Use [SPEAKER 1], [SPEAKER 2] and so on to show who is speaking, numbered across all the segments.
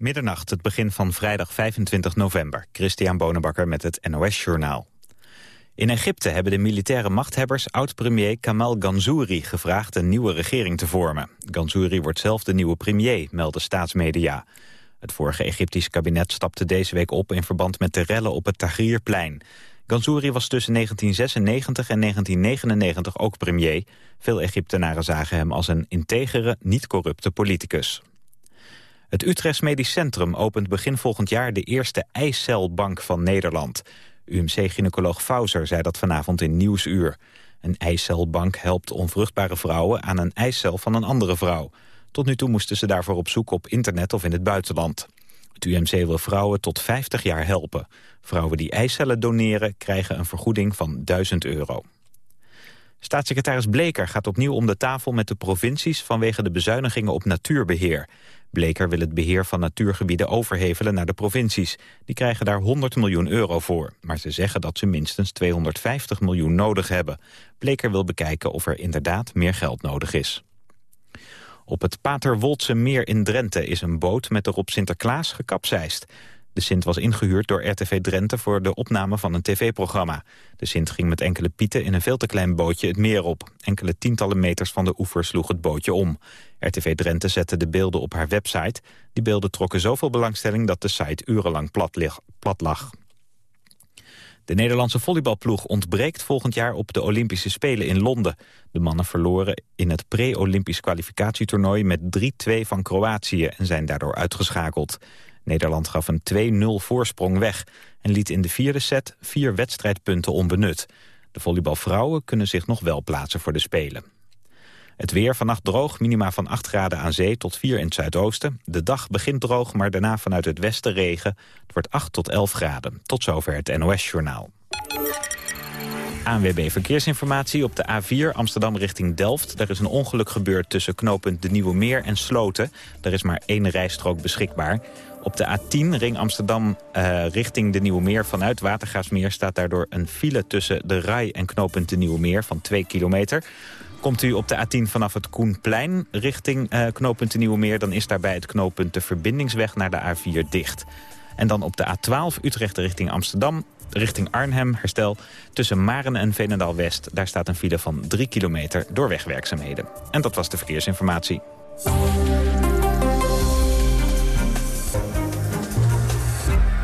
[SPEAKER 1] Middernacht, het begin van vrijdag 25 november. Christian Bonenbakker met het NOS Journaal. In Egypte hebben de militaire machthebbers oud-premier Kamal Ganzouri gevraagd een nieuwe regering te vormen. Ganzouri wordt zelf de nieuwe premier, melden staatsmedia. Het vorige Egyptisch kabinet stapte deze week op in verband met de rellen op het Tahrirplein. Ganzouri was tussen 1996 en 1999 ook premier. Veel Egyptenaren zagen hem als een integere, niet corrupte politicus. Het Utrechts Medisch Centrum opent begin volgend jaar de eerste eicelbank van Nederland. UMC-gynaecoloog Fauser zei dat vanavond in Nieuwsuur. Een eicelbank helpt onvruchtbare vrouwen aan een eicel van een andere vrouw. Tot nu toe moesten ze daarvoor op zoek op internet of in het buitenland. Het UMC wil vrouwen tot 50 jaar helpen. Vrouwen die eicellen doneren krijgen een vergoeding van 1000 euro. Staatssecretaris Bleker gaat opnieuw om de tafel met de provincies... vanwege de bezuinigingen op natuurbeheer. Bleker wil het beheer van natuurgebieden overhevelen naar de provincies. Die krijgen daar 100 miljoen euro voor. Maar ze zeggen dat ze minstens 250 miljoen nodig hebben. Bleker wil bekijken of er inderdaad meer geld nodig is. Op het Paterwoldse meer in Drenthe is een boot met erop Sinterklaas gekapseist. De Sint was ingehuurd door RTV Drenthe voor de opname van een tv-programma. De Sint ging met enkele pieten in een veel te klein bootje het meer op. Enkele tientallen meters van de oever sloeg het bootje om. RTV Drenthe zette de beelden op haar website. Die beelden trokken zoveel belangstelling dat de site urenlang plat lag. De Nederlandse volleybalploeg ontbreekt volgend jaar op de Olympische Spelen in Londen. De mannen verloren in het pre-Olympisch kwalificatietoernooi met 3-2 van Kroatië en zijn daardoor uitgeschakeld. Nederland gaf een 2-0 voorsprong weg en liet in de vierde set vier wedstrijdpunten onbenut. De volleybalvrouwen kunnen zich nog wel plaatsen voor de Spelen. Het weer vannacht droog, minima van 8 graden aan zee tot 4 in het zuidoosten. De dag begint droog, maar daarna vanuit het westen regen. Het wordt 8 tot 11 graden. Tot zover het NOS-journaal. ANWB Verkeersinformatie op de A4 Amsterdam richting Delft. Daar is een ongeluk gebeurd tussen knooppunt De Nieuwe Meer en Sloten. Er is maar één rijstrook beschikbaar. Op de A10 ring Amsterdam uh, richting de Nieuwe Meer vanuit Watergaasmeer... staat daardoor een file tussen de Rai en knooppunt de Nieuwe Meer van 2 kilometer. Komt u op de A10 vanaf het Koenplein richting uh, knooppunt de Nieuwe Meer... dan is daarbij het knooppunt de verbindingsweg naar de A4 dicht. En dan op de A12 Utrecht richting Amsterdam, richting Arnhem, herstel... tussen Maren en Veenendaal-West. Daar staat een file van 3 kilometer door wegwerkzaamheden. En dat was de verkeersinformatie.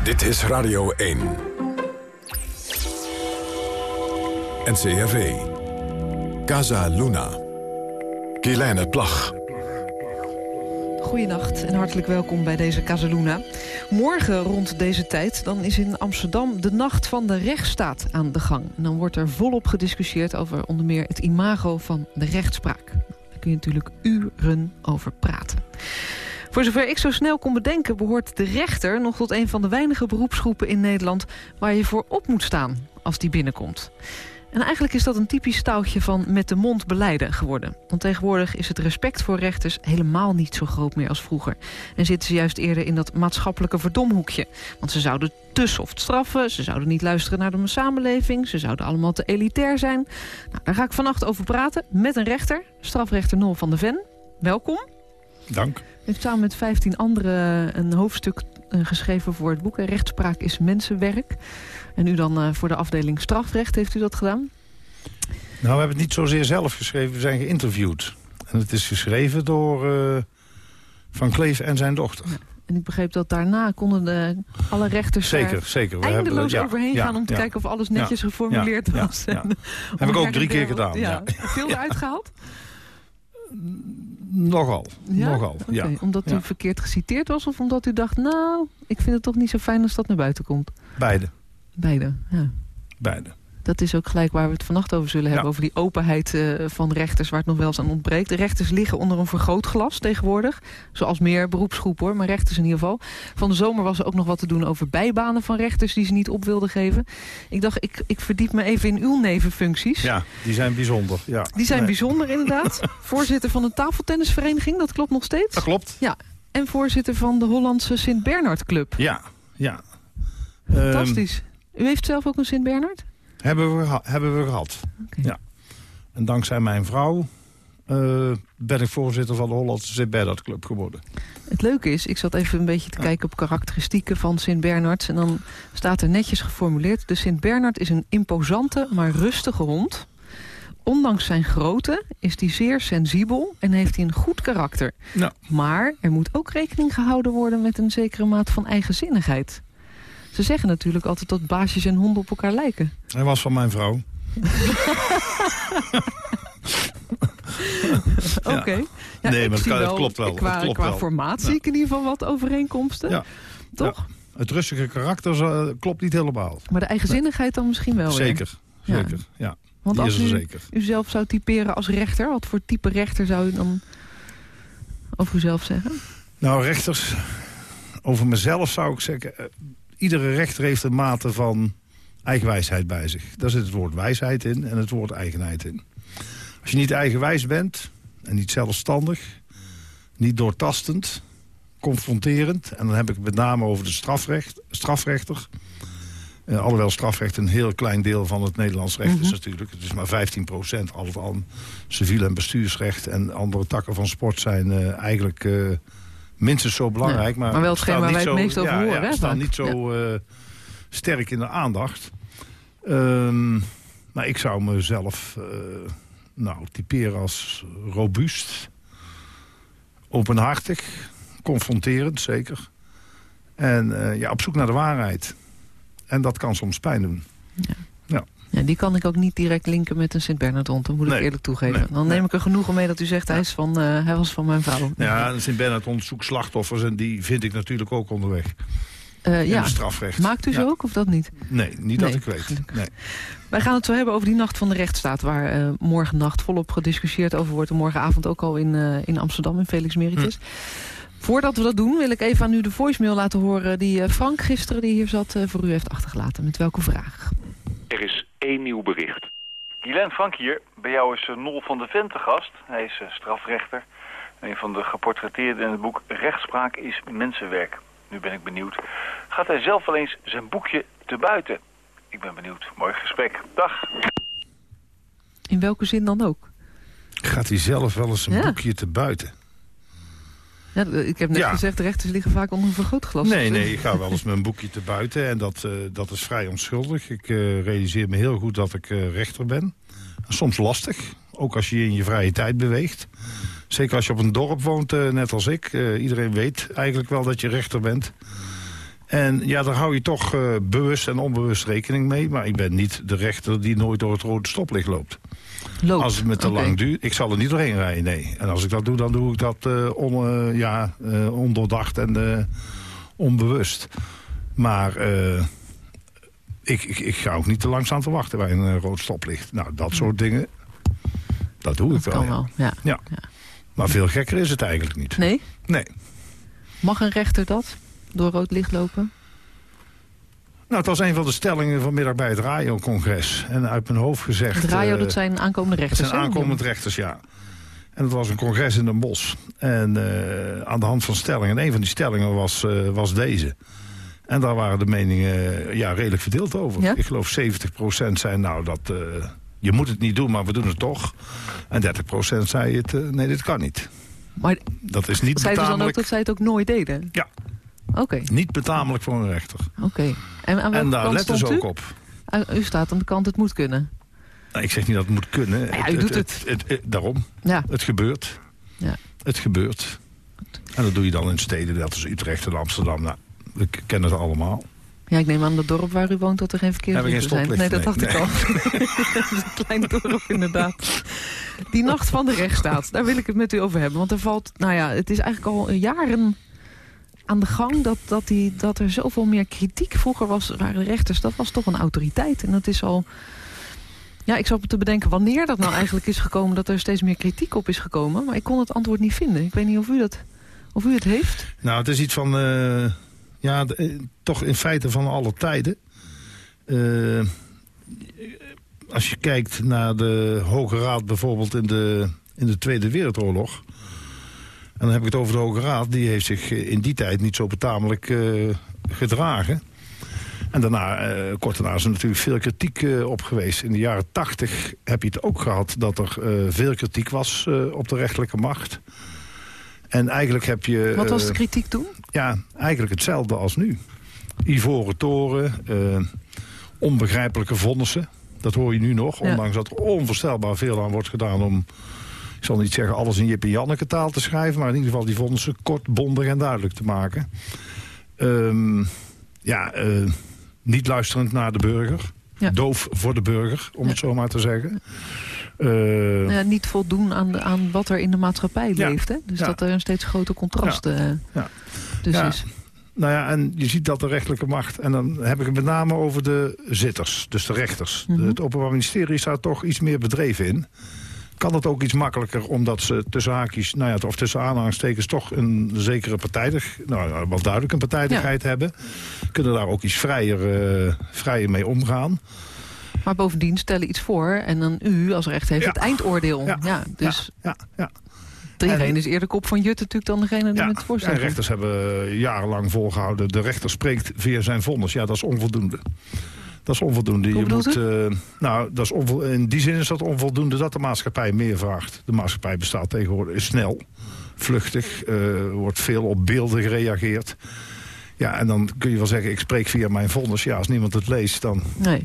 [SPEAKER 2] Dit is Radio 1. NCRV. Casa Luna. Kielijne Plag.
[SPEAKER 3] Goedenacht en hartelijk welkom bij deze Casaluna. Morgen rond deze tijd dan is in Amsterdam de nacht van de rechtsstaat aan de gang. En dan wordt er volop gediscussieerd over onder meer het imago van de rechtspraak. Daar kun je natuurlijk uren over praten. Voor zover ik zo snel kon bedenken... behoort de rechter nog tot een van de weinige beroepsgroepen in Nederland... waar je voor op moet staan als die binnenkomt. En eigenlijk is dat een typisch touwtje van met de mond beleiden geworden. Want tegenwoordig is het respect voor rechters helemaal niet zo groot meer als vroeger. En zitten ze juist eerder in dat maatschappelijke verdomhoekje. Want ze zouden te soft straffen, ze zouden niet luisteren naar de samenleving... ze zouden allemaal te elitair zijn. Nou, daar ga ik vannacht over praten met een rechter, strafrechter Nol van de Ven. Welkom.
[SPEAKER 4] Dank.
[SPEAKER 3] U heeft samen met 15 anderen een hoofdstuk eh, geschreven voor het boek. Rechtspraak is mensenwerk. En u dan uh, voor de afdeling strafrecht, heeft u dat gedaan?
[SPEAKER 4] Nou, we hebben het niet zozeer zelf geschreven, we zijn geïnterviewd. En het is geschreven door uh, Van Kleef en zijn dochter. Ja.
[SPEAKER 3] En ik begreep dat daarna konden de, alle rechters
[SPEAKER 4] zeker, zeker. We
[SPEAKER 3] eindeloos
[SPEAKER 4] hebben,
[SPEAKER 3] overheen
[SPEAKER 4] ja,
[SPEAKER 3] gaan... om te
[SPEAKER 4] ja,
[SPEAKER 3] kijken of alles netjes geformuleerd was.
[SPEAKER 4] Ja, Heb ik ook drie keer gedaan.
[SPEAKER 3] Ja. Veel eruit gehaald?
[SPEAKER 4] Nogal, nogal,
[SPEAKER 3] okay.
[SPEAKER 4] ja.
[SPEAKER 3] Omdat u verkeerd geciteerd was of omdat u dacht... nou, ik vind het toch niet zo fijn als dat naar buiten komt?
[SPEAKER 4] Beide.
[SPEAKER 3] Beide, ja.
[SPEAKER 4] Beide.
[SPEAKER 3] Dat is ook gelijk waar we het vannacht over zullen hebben. Over die openheid uh, van rechters waar het nog wel eens aan ontbreekt. De rechters liggen onder een vergrootglas tegenwoordig. Zoals meer beroepsgroep hoor, maar rechters in ieder geval. Van de zomer was er ook nog wat te doen over bijbanen van rechters... die ze niet op wilden geven. Ik dacht, ik, ik verdiep me even in uw nevenfuncties.
[SPEAKER 4] Ja, die zijn bijzonder. Ja.
[SPEAKER 3] Die zijn nee. bijzonder inderdaad. voorzitter van een tafeltennisvereniging, dat klopt nog steeds?
[SPEAKER 4] Dat klopt.
[SPEAKER 3] Ja, en voorzitter van de Hollandse Sint-Bernard Club.
[SPEAKER 4] Ja, ja.
[SPEAKER 3] Fantastisch. Um, U heeft zelf ook een Sint-Bernard?
[SPEAKER 4] Hebben we, hebben we gehad,
[SPEAKER 3] okay.
[SPEAKER 4] ja. En dankzij mijn vrouw eh, ben ik voorzitter van de Hollandse Sint-Bernard Club geworden.
[SPEAKER 3] Het leuke is, ik zat even een beetje te kijken op karakteristieken van Sint-Bernards... en dan staat er netjes geformuleerd... de Sint-Bernard is een imposante, maar rustige hond. Ondanks zijn grootte is hij zeer sensibel en heeft hij een goed karakter.
[SPEAKER 4] Nou.
[SPEAKER 3] Maar er moet ook rekening gehouden worden met een zekere maat van eigenzinnigheid. Ze zeggen natuurlijk altijd dat baasjes en honden op elkaar lijken.
[SPEAKER 4] Hij was van mijn vrouw.
[SPEAKER 3] Oké. Ja,
[SPEAKER 4] Nee, maar het klopt wel,
[SPEAKER 3] Qua,
[SPEAKER 4] het klopt
[SPEAKER 3] qua
[SPEAKER 4] wel.
[SPEAKER 3] formaat
[SPEAKER 4] Ja.
[SPEAKER 3] zie ik in ieder geval wat overeenkomsten.
[SPEAKER 4] Ja.
[SPEAKER 3] Toch?
[SPEAKER 4] Het rustige karakter klopt niet helemaal.
[SPEAKER 3] Maar de eigenzinnigheid dan misschien wel.
[SPEAKER 4] Zeker, zeker. Ja.
[SPEAKER 3] Want
[SPEAKER 4] Die
[SPEAKER 3] als u
[SPEAKER 4] zeker.
[SPEAKER 3] uzelf zou typeren als rechter... wat voor type rechter zou u dan over uzelf zeggen?
[SPEAKER 4] Nou, rechters, over mezelf zou ik zeggen... eh, iedere rechter heeft een mate van eigenwijsheid bij zich. Daar zit het woord wijsheid in en het woord eigenheid in. Als je niet eigenwijs bent en niet zelfstandig... niet doortastend, confronterend... en dan heb ik het met name over de strafrecht, strafrechter... Eh, alhoewel strafrecht een heel klein deel van het Nederlands recht is natuurlijk. Het is maar 15 procent. Al het aan civiel en bestuursrecht en andere takken van sport zijn eh, eigenlijk eh, minstens zo belangrijk.
[SPEAKER 3] Ja,
[SPEAKER 4] maar,
[SPEAKER 3] maar wel hetgeen waar wij het meest over
[SPEAKER 4] ja,
[SPEAKER 3] horen,
[SPEAKER 4] Ja, staan
[SPEAKER 3] vaak.
[SPEAKER 4] niet zo sterk in de aandacht. Maar ik zou mezelf eh, nou, typeren als robuust, openhartig, confronterend zeker. En eh, ja, op zoek naar de waarheid. En dat kan soms pijn doen.
[SPEAKER 3] Ja, die kan ik ook niet direct linken met een Sint-Bernard hond. Dat moet ik eerlijk toegeven.
[SPEAKER 4] Nee.
[SPEAKER 3] Dan neem ik er genoegen mee dat u zegt hij, is van, eh, hij was van mijn vrouw.
[SPEAKER 4] Ja, en Sint-Bernard onderzoekt slachtoffers en die vind ik natuurlijk ook onderweg.
[SPEAKER 3] Eh, ja.
[SPEAKER 4] strafrecht.
[SPEAKER 3] Maakt u ze
[SPEAKER 4] Ja.
[SPEAKER 3] ook of dat niet?
[SPEAKER 4] Nee, niet
[SPEAKER 3] Nee,
[SPEAKER 4] dat ik weet. Nee.
[SPEAKER 3] Wij gaan het zo hebben over die nacht van de rechtsstaat... waar eh morgen nacht volop gediscussieerd over wordt... en morgenavond ook al in, eh, in Amsterdam, in Felix Meritus.
[SPEAKER 4] Hm.
[SPEAKER 3] Voordat we dat doen, wil ik even aan u de voicemail laten horen... die eh, Frank gisteren, die hier zat, voor u heeft achtergelaten. Met welke vraag?
[SPEAKER 5] Er is één nieuw bericht.
[SPEAKER 6] Guylaine Frank hier. Bij jou is Nol van de Ven te gast. Hij is strafrechter. Een van de geportretteerden in het boek Rechtspraak is mensenwerk. Nu ben ik benieuwd. Gaat hij zelf wel eens zijn boekje te buiten? Ik ben benieuwd. Mooi gesprek. Dag.
[SPEAKER 3] In welke zin dan ook?
[SPEAKER 4] Gaat hij zelf wel eens een
[SPEAKER 3] Ja.
[SPEAKER 4] boekje te buiten?
[SPEAKER 3] Ja, ik heb net
[SPEAKER 4] Ja.
[SPEAKER 3] gezegd, de rechters liggen vaak onder een vergrootglas.
[SPEAKER 4] Nee, nee, ik ga wel eens met een boekje te buiten. En dat, eh, dat is vrij onschuldig. Ik eh, realiseer me heel goed dat ik eh, rechter ben. Soms lastig. Ook als je je in je vrije tijd beweegt. Zeker als je op een dorp woont, eh, net als ik. Eh, iedereen weet eigenlijk wel dat je rechter bent. En ja, daar hou je toch eh, bewust en onbewust rekening mee. Maar ik ben niet de rechter die nooit door het rode stoplicht loopt.
[SPEAKER 3] Loopt.
[SPEAKER 4] Als het me te lang duurt, ik zal er niet doorheen rijden, nee. En als ik dat doe, dan doe ik dat on, ja, ondoordacht en onbewust. Maar ik, ik, ik ga ook niet te lang staan te wachten bij een rood stoplicht. Nou, dat soort dingen, dat doe ik
[SPEAKER 3] Dat
[SPEAKER 4] wel.
[SPEAKER 3] kan wel, ja.
[SPEAKER 4] Ja. Maar veel gekker is het eigenlijk niet.
[SPEAKER 3] Nee?
[SPEAKER 4] Nee.
[SPEAKER 3] Mag een rechter dat? Door rood licht lopen?
[SPEAKER 4] Nou, het was een van de stellingen vanmiddag bij het RAIO-congres. En uit mijn hoofd gezegd...
[SPEAKER 3] Het RAIO,
[SPEAKER 4] eh,
[SPEAKER 3] dat zijn aankomende rechters.
[SPEAKER 4] zijn
[SPEAKER 3] hè?
[SPEAKER 4] aankomend rechters, ja. En het was een congres in Den Bosch. En eh, aan de hand van stellingen. En een van die stellingen was, eh, was deze. En daar waren de meningen ja, redelijk verdeeld over.
[SPEAKER 3] Ja?
[SPEAKER 4] Ik geloof 70% zei nou dat... je moet het niet doen, maar we doen het toch. En 30% zei het, eh, nee, dit kan niet.
[SPEAKER 3] Maar
[SPEAKER 4] Dat is niet
[SPEAKER 3] zei ze dan ook
[SPEAKER 4] betamelijk,
[SPEAKER 3] dat zij het ook nooit deden?
[SPEAKER 4] Ja.
[SPEAKER 3] Oké,
[SPEAKER 4] niet betamelijk voor een rechter.
[SPEAKER 3] oké. En aan
[SPEAKER 4] En daar letten ze ook op.
[SPEAKER 3] U staat aan de kant, het moet kunnen.
[SPEAKER 4] Nou, ik zeg niet dat het moet kunnen.
[SPEAKER 3] ja, u doet het.
[SPEAKER 4] het- daarom.
[SPEAKER 3] Ja,
[SPEAKER 4] Het gebeurt.
[SPEAKER 3] Ja.
[SPEAKER 4] Het gebeurt. En dat doe je dan in steden, net als Utrecht en Amsterdam. Nou, we kennen het allemaal.
[SPEAKER 3] Ja ik neem aan het dorp waar u woont dat er geen verkeerslichten zijn. Nee, dat dacht
[SPEAKER 4] nee.
[SPEAKER 3] ik al. dat is een klein dorp inderdaad. Die nacht van de rechtsstaat, daar wil ik het met u over hebben. Want er valt, nou ja, het is eigenlijk al jaren aan de gang dat, dat, die, dat er zoveel meer kritiek. Vroeger was, waren de rechters, dat was toch een autoriteit. En dat is al... Ja, ik zat me te bedenken wanneer dat nou eigenlijk is gekomen... dat er steeds meer kritiek op is gekomen. Maar ik kon het antwoord niet vinden. Ik weet niet of u, dat, of u het heeft.
[SPEAKER 4] Nou, het is iets van... eh, ja, eh, toch in feite van alle tijden. Eh, als je kijkt naar de Hoge Raad bijvoorbeeld in de, in de Tweede Wereldoorlog... en dan heb ik het over de Hoge Raad... die heeft zich eh, in die tijd niet zo betamelijk gedragen. En daarna, kort daarna is er natuurlijk veel kritiek op geweest. In de jaren tachtig heb je het ook gehad dat er veel kritiek was op de rechterlijke macht. En eigenlijk heb je...
[SPEAKER 3] Wat was de
[SPEAKER 4] eh,
[SPEAKER 3] kritiek toen?
[SPEAKER 4] ja, eigenlijk hetzelfde als nu. Ivoren toren, eh, onbegrijpelijke vonnissen. Dat hoor je nu nog,
[SPEAKER 3] Ja.
[SPEAKER 4] ondanks dat er onvoorstelbaar veel aan wordt gedaan... om, ik zal niet zeggen alles in Jip en Janneke taal te schrijven... maar in ieder geval die vonnissen kort, bondig en duidelijk te maken. Ehm, ja, eh, niet luisterend naar de burger.
[SPEAKER 3] Ja.
[SPEAKER 4] Doof voor de burger, om
[SPEAKER 3] Ja.
[SPEAKER 4] het zo maar te zeggen. Eh,
[SPEAKER 3] Ja, niet voldoen aan, aan wat er in de maatschappij
[SPEAKER 4] Ja.
[SPEAKER 3] leeft. Hè? Dus
[SPEAKER 4] Ja.
[SPEAKER 3] dat er een steeds groter contrast eh,
[SPEAKER 4] Ja.
[SPEAKER 3] dus is.
[SPEAKER 4] Nou ja, en je ziet dat de rechterlijke macht... en dan heb ik het met name over de zitters, dus de rechters.
[SPEAKER 3] Mhm.
[SPEAKER 4] Het Openbaar Ministerie is daar toch iets meer bedreven in. Kan het ook iets makkelijker omdat ze tussen haakjes... nou ja, of tussen aanhalingstekens toch een zekere partijdig... nou, wel duidelijk een partijdigheid hebben. Kunnen daar ook iets vrijer, eh, vrijer mee omgaan.
[SPEAKER 3] Maar bovendien stellen iets voor en dan u als rechter heeft
[SPEAKER 4] Ja.
[SPEAKER 3] het eindoordeel. Ja.
[SPEAKER 4] Ja.
[SPEAKER 3] dus
[SPEAKER 4] Ja, ja.
[SPEAKER 3] is eerder kop van Jut natuurlijk dan degene die
[SPEAKER 4] Ja,
[SPEAKER 3] met het voorstel komt.
[SPEAKER 4] rechters hebben jarenlang volgehouden... de rechter spreekt via zijn vonnis. Ja, dat is onvoldoende. Dat is onvoldoende.
[SPEAKER 3] Hoe
[SPEAKER 4] je moet, eh, nou, dat is in die zin is dat onvoldoende dat de maatschappij meer vraagt. De maatschappij bestaat tegenwoordig is snel, vluchtig, eh, wordt veel op beelden gereageerd. Ja, en dan kun je wel zeggen, ik spreek via mijn vonnis. Ja, als niemand het leest, dan...
[SPEAKER 3] Nee.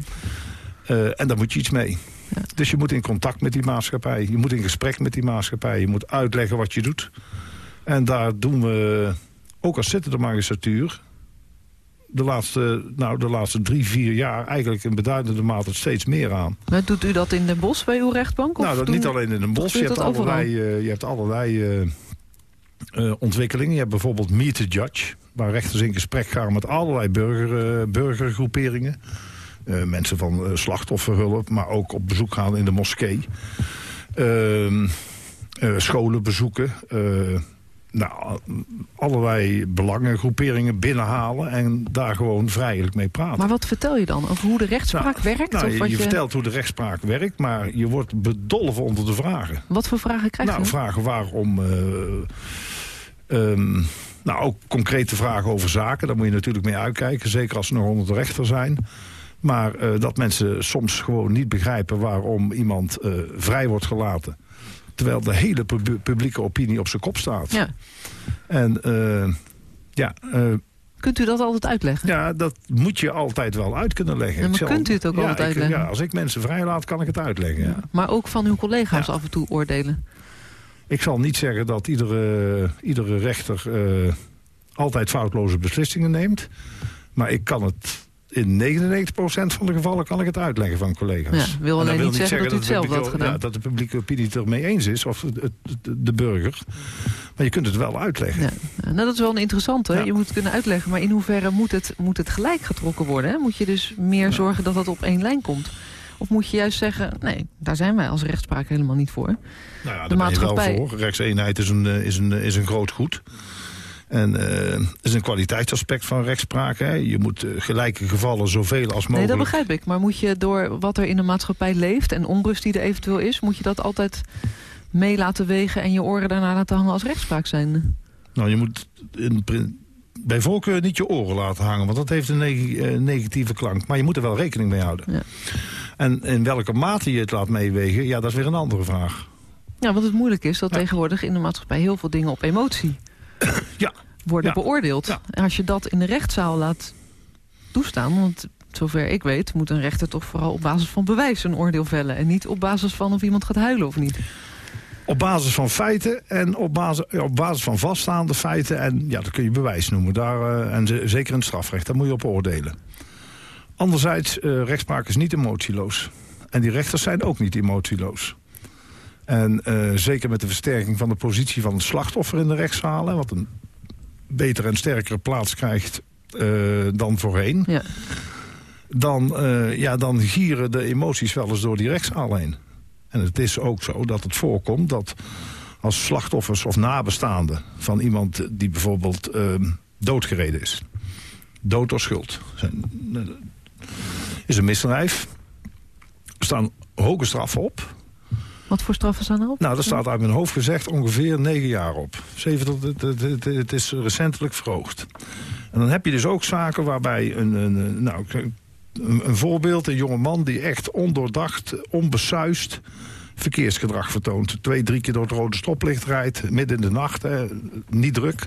[SPEAKER 4] Eh, en daar moet je iets mee.
[SPEAKER 3] Ja.
[SPEAKER 4] Dus je moet in contact met die maatschappij. Je moet in gesprek met die maatschappij. Je moet uitleggen wat je doet. En daar doen we, ook als zittende magistratuur... de laatste, nou, de laatste drie, vier jaar eigenlijk in beduidende mate steeds meer aan.
[SPEAKER 3] Maar doet u dat in Den Bosch bij uw rechtbank? Of
[SPEAKER 4] nou, dat
[SPEAKER 3] doen-
[SPEAKER 4] niet alleen in een bos. Je
[SPEAKER 3] gebeurt
[SPEAKER 4] hebt allerlei, eh, je hebt allerlei eh, eh, ontwikkelingen. Je hebt bijvoorbeeld Meet the Judge... waar rechters in gesprek gaan met allerlei burger, eh, burgergroeperingen. Eh, mensen van eh, slachtofferhulp, maar ook op bezoek gaan in de moskee. Ehm, eh, scholen bezoeken. nou, allerlei belangengroeperingen binnenhalen... en daar gewoon vrijelijk mee praten.
[SPEAKER 3] Maar wat vertel je dan? Over hoe de rechtspraak werkt?
[SPEAKER 4] Nou,
[SPEAKER 3] of
[SPEAKER 4] je,
[SPEAKER 3] wat
[SPEAKER 4] je vertelt hoe de rechtspraak werkt, maar je wordt bedolven onder de vragen.
[SPEAKER 3] Wat voor vragen krijg
[SPEAKER 4] Nou,
[SPEAKER 3] je?
[SPEAKER 4] vragen waarom... ehm, nou, ook concrete vragen over zaken. Daar moet je natuurlijk mee uitkijken. Zeker als ze nog onder de rechter zijn. Maar eh, dat mensen soms gewoon niet begrijpen... waarom iemand eh, vrij wordt gelaten. Terwijl de hele pub- publieke opinie op zijn kop staat.
[SPEAKER 3] Ja.
[SPEAKER 4] En eh, ja,
[SPEAKER 3] Kunt u dat altijd uitleggen?
[SPEAKER 4] ja, dat moet je altijd wel uit kunnen leggen.
[SPEAKER 3] Ja, maar
[SPEAKER 4] zal-
[SPEAKER 3] kunt u het ook
[SPEAKER 4] ja,
[SPEAKER 3] altijd
[SPEAKER 4] ik-
[SPEAKER 3] uitleggen?
[SPEAKER 4] Ja, als ik mensen vrijlaat, kan ik het uitleggen. Ja.
[SPEAKER 3] Maar ook van uw collega's af en toe oordelen.
[SPEAKER 4] Ik zal niet zeggen dat iedere, iedere rechter altijd foutloze beslissingen neemt. Maar ik kan het in 99% van de gevallen kan ik het uitleggen van collega's.
[SPEAKER 3] Ja, wil
[SPEAKER 4] En dat
[SPEAKER 3] alleen niet zeggen dat u
[SPEAKER 4] de
[SPEAKER 3] het zelf had gedaan.
[SPEAKER 4] Ja, dat de publieke opinie het ermee eens is, of het, het- de burger. Maar je kunt het wel uitleggen.
[SPEAKER 3] Ja. Nou, dat is wel een interessante.
[SPEAKER 4] Ja.
[SPEAKER 3] Je moet het kunnen uitleggen. Maar in hoeverre moet het, moet het gelijk getrokken worden? Hè? Moet je dus meer zorgen dat dat op één lijn komt? Of moet je juist zeggen, nee, daar zijn wij als rechtspraak helemaal niet voor.
[SPEAKER 4] Nou ja,
[SPEAKER 3] de
[SPEAKER 4] daar ben je wel
[SPEAKER 3] maatschappij-
[SPEAKER 4] voor. Rechtseenheid is een, eh, is een, is een groot goed. En eh, het is een kwaliteitsaspect van rechtspraak. Hè. Je moet eh, gelijke gevallen zoveel als mogelijk...
[SPEAKER 3] Nee, dat begrijp ik. Maar moet je door wat er in de maatschappij leeft... en onrust die er eventueel is... moet je dat altijd mee laten wegen... en je oren daarna laten hangen als rechtspraak zijn?
[SPEAKER 4] Nou, je moet in, bij voorkeur niet je oren laten hangen, want dat heeft een neg- eh, negatieve klank. Maar je moet er wel rekening mee houden.
[SPEAKER 3] Ja.
[SPEAKER 4] En in welke mate je het laat meewegen, ja, dat is weer een andere vraag.
[SPEAKER 3] Ja, want het moeilijk is dat
[SPEAKER 4] Ja.
[SPEAKER 3] tegenwoordig in de maatschappij... heel veel dingen op emotie
[SPEAKER 4] Ja.
[SPEAKER 3] worden
[SPEAKER 4] Ja.
[SPEAKER 3] beoordeeld.
[SPEAKER 4] Ja.
[SPEAKER 3] En als je dat in de rechtszaal laat toestaan... want zover ik weet moet een rechter toch vooral op basis van bewijs een oordeel vellen... en niet op basis van of iemand gaat huilen of niet.
[SPEAKER 4] Op basis van feiten en op basis, op basis van vaststaande feiten. En ja, dat kun je bewijs noemen. Daar, eh, en ze- zeker in het strafrecht, daar moet je op oordelen. Anderzijds, eh, rechtspraak is niet emotieloos. En die rechters zijn ook niet emotieloos. En eh, zeker met de versterking van de positie van het slachtoffer in de rechtszalen... wat een betere en sterkere plaats krijgt eh, dan voorheen...
[SPEAKER 3] Ja.
[SPEAKER 4] Dan, eh, ja, dan gieren de emoties wel eens door die rechtszaal heen. En het is ook zo dat het voorkomt dat als slachtoffers of nabestaanden... van iemand die bijvoorbeeld ehm, doodgereden is. Dood door schuld. Zijn, is een misdrijf. Er staan hoge straffen op.
[SPEAKER 3] Wat voor straffen staan erop?
[SPEAKER 4] Nou, daar staat uit mijn hoofd gezegd ongeveer negen jaar op. Zeven tot, het, is recentelijk verhoogd. En dan heb je dus ook zaken waarbij een, een, nou, een, een voorbeeld, een jonge man die echt ondoordacht, onbesuist verkeersgedrag vertoont. Twee, drie keer door het rode stoplicht rijdt, midden in de nacht, hè, niet druk.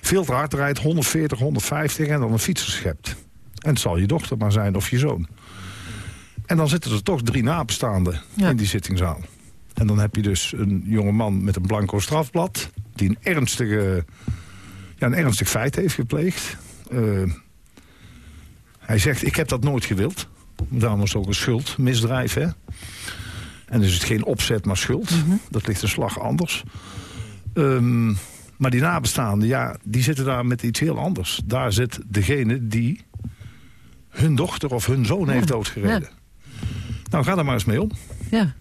[SPEAKER 4] Veel te hard rijdt, 140, 150 en dan een fietser schept. En het zal je dochter maar zijn of je zoon. En dan zitten er toch drie nabestaanden
[SPEAKER 3] Ja.
[SPEAKER 4] in die zittingzaal. En dan heb je dus een jonge man met een blanco strafblad... die een, ernstige, ja, een ernstig feit heeft gepleegd. Eh, hij zegt, ik heb dat nooit gewild. Daarom is het ook een schuld, misdrijf, hè. En dus is het geen opzet, maar schuld. Dat ligt een slag anders. Ehm, maar die nabestaanden, ja, die zitten daar met iets heel anders. Daar zit degene die hun dochter of hun zoon heeft doodgereden. Nou, ga daar maar eens mee om.
[SPEAKER 3] Ja.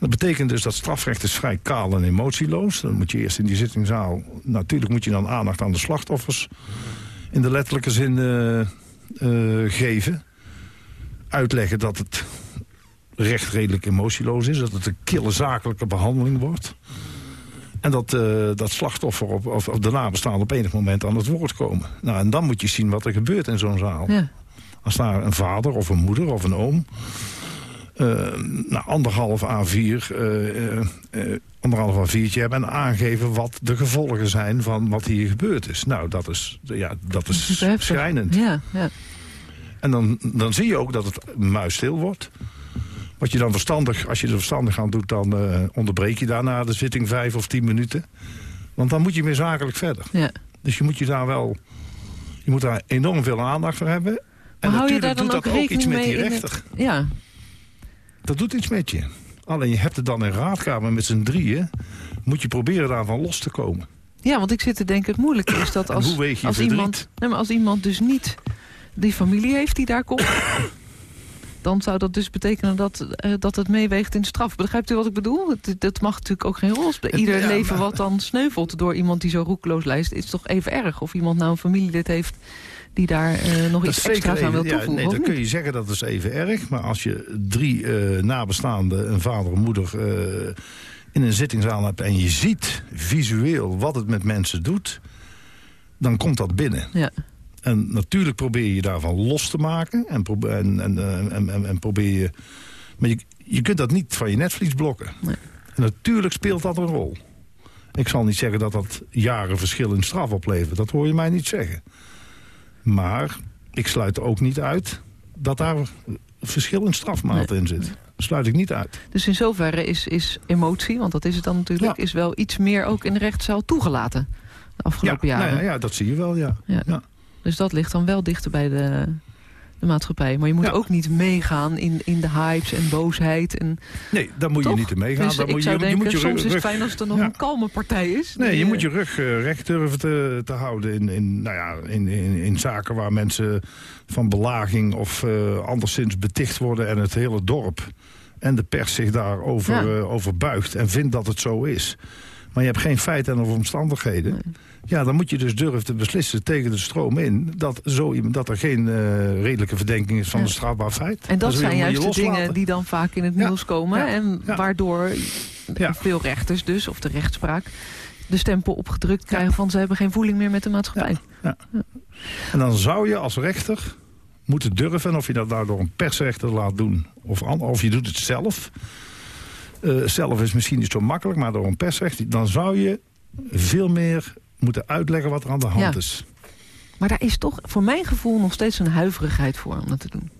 [SPEAKER 4] Dat betekent dus dat strafrecht is vrij kaal en emotieloos. Dan moet je eerst in die zittingzaal... Natuurlijk moet je dan aandacht aan de slachtoffers... in de letterlijke zin eh, eh, geven. Uitleggen dat het recht redelijk emotieloos is. Dat het een kille zakelijke behandeling wordt. En dat eh, dat slachtoffer op, of, of de nabestaanden op enig moment aan het woord komen. Nou, en dan moet je zien wat er gebeurt in zo'n zaal.
[SPEAKER 3] ja.
[SPEAKER 4] Als daar een vader of een moeder of een oom... eh nou, anderhalf A4, eh, eh, anderhalf A4'tje hebben... en aangeven wat de gevolgen zijn van wat hier gebeurd is. Nou, dat is, ja, dat is schrijnend.
[SPEAKER 3] Ja, ja.
[SPEAKER 4] En dan, dan zie je ook dat het muisstil wordt. Wat je dan verstandig, als je er verstandig aan doet... dan onderbreek je daarna de zitting vijf of tien minuten. Want dan moet je weer zakelijk verder.
[SPEAKER 3] ja.
[SPEAKER 4] Dus je moet je daar wel... Je moet daar enorm veel aandacht voor hebben. En
[SPEAKER 3] Maar hou je
[SPEAKER 4] natuurlijk
[SPEAKER 3] daar dan
[SPEAKER 4] doet
[SPEAKER 3] ook
[SPEAKER 4] dat ook iets
[SPEAKER 3] rekening
[SPEAKER 4] met
[SPEAKER 3] mee
[SPEAKER 4] die
[SPEAKER 3] het-
[SPEAKER 4] rechter.
[SPEAKER 3] Ja,
[SPEAKER 4] Dat doet iets met je. Alleen je hebt het dan in raadkamer met z'n drieën. Moet je proberen daarvan los te komen.
[SPEAKER 3] Ja, want ik zit te denken, het moeilijke is dat als,
[SPEAKER 4] hoe weeg je
[SPEAKER 3] als, iemand, nee, maar als iemand dus niet die familie heeft die daar komt... dan zou dat dus betekenen dat, eh, dat het meeweegt in straf. Begrijpt u wat ik bedoel? Het, dat mag natuurlijk ook geen rol spelen. Ieder
[SPEAKER 4] ja,
[SPEAKER 3] leven
[SPEAKER 4] maar-
[SPEAKER 3] wat dan sneuvelt door iemand die zo roekeloos lijst... is toch even erg of iemand nou een familielid heeft... die daar eh, nog
[SPEAKER 4] Dat
[SPEAKER 3] iets extra's aan wil
[SPEAKER 4] ja,
[SPEAKER 3] toevoegen.
[SPEAKER 4] nee, dan kun je zeggen dat is even erg. Maar als je drie eh, nabestaanden, een vader en moeder... in een zittingzaal hebt en je ziet visueel wat het met mensen doet... dan komt dat binnen.
[SPEAKER 3] Ja.
[SPEAKER 4] En natuurlijk probeer je daarvan los te maken. En, en, en, en, probeer je... Maar je, je kunt dat niet van je netvlies blokken.
[SPEAKER 3] Nee.
[SPEAKER 4] En natuurlijk speelt dat een rol. Ik zal niet zeggen dat dat jaren verschil in straf oplevert. Dat hoor je mij niet zeggen. Maar ik sluit ook niet uit dat daar verschil in strafmaat in zit. Dat sluit ik niet uit.
[SPEAKER 3] Dus in zoverre is, is emotie, want dat is het dan natuurlijk...
[SPEAKER 4] Ja.
[SPEAKER 3] is wel iets meer ook in de rechtszaal toegelaten de afgelopen
[SPEAKER 4] ja,
[SPEAKER 3] jaren.
[SPEAKER 4] nou ja, ja, dat zie je wel, ja.
[SPEAKER 3] Ja. Dus dat ligt dan wel dichter bij de, de maatschappij. Maar je moet
[SPEAKER 4] Ja.
[SPEAKER 3] ook niet meegaan in, in de hypes en boosheid. En,
[SPEAKER 4] Nee, daar moet
[SPEAKER 3] toch?
[SPEAKER 4] je niet in meegaan. Dan
[SPEAKER 3] ik
[SPEAKER 4] moet je,
[SPEAKER 3] zou
[SPEAKER 4] je
[SPEAKER 3] denken,
[SPEAKER 4] moet je
[SPEAKER 3] soms is het
[SPEAKER 4] rug-
[SPEAKER 3] fijn als er nog
[SPEAKER 4] Ja.
[SPEAKER 3] een kalme partij is.
[SPEAKER 4] Nee,
[SPEAKER 3] die,
[SPEAKER 4] je
[SPEAKER 3] eh,
[SPEAKER 4] moet je rug eh, recht durven te, te houden in, in, nou ja, in, in, in zaken waar mensen van belaging of eh, anderszins beticht worden en het hele dorp en de pers zich daarover
[SPEAKER 3] Ja.
[SPEAKER 4] over buigt en vindt dat het zo is. Maar je hebt geen feiten of omstandigheden. Ja, dan moet je dus durven te beslissen tegen de stroom in... dat, zo, dat er geen eh, redelijke verdenking is van
[SPEAKER 3] Ja.
[SPEAKER 4] een strafbaar feit.
[SPEAKER 3] En dat zijn juist de dingen die dan vaak in het
[SPEAKER 4] Ja.
[SPEAKER 3] nieuws komen.
[SPEAKER 4] Ja.
[SPEAKER 3] En waardoor veel rechters dus, of de rechtspraak... de stempel opgedrukt krijgen van ze hebben geen voeling meer met de maatschappij.
[SPEAKER 4] En dan zou je als rechter moeten durven... en of je dat nou door een persrechter laat doen... of, of je doet het zelf... eh, zelf is misschien niet zo makkelijk, maar door een persrechter... dan zou je veel meer moeten uitleggen wat er aan de hand
[SPEAKER 3] Ja.
[SPEAKER 4] is.
[SPEAKER 3] Maar daar is toch voor mijn gevoel nog steeds een huiverigheid voor om dat te doen.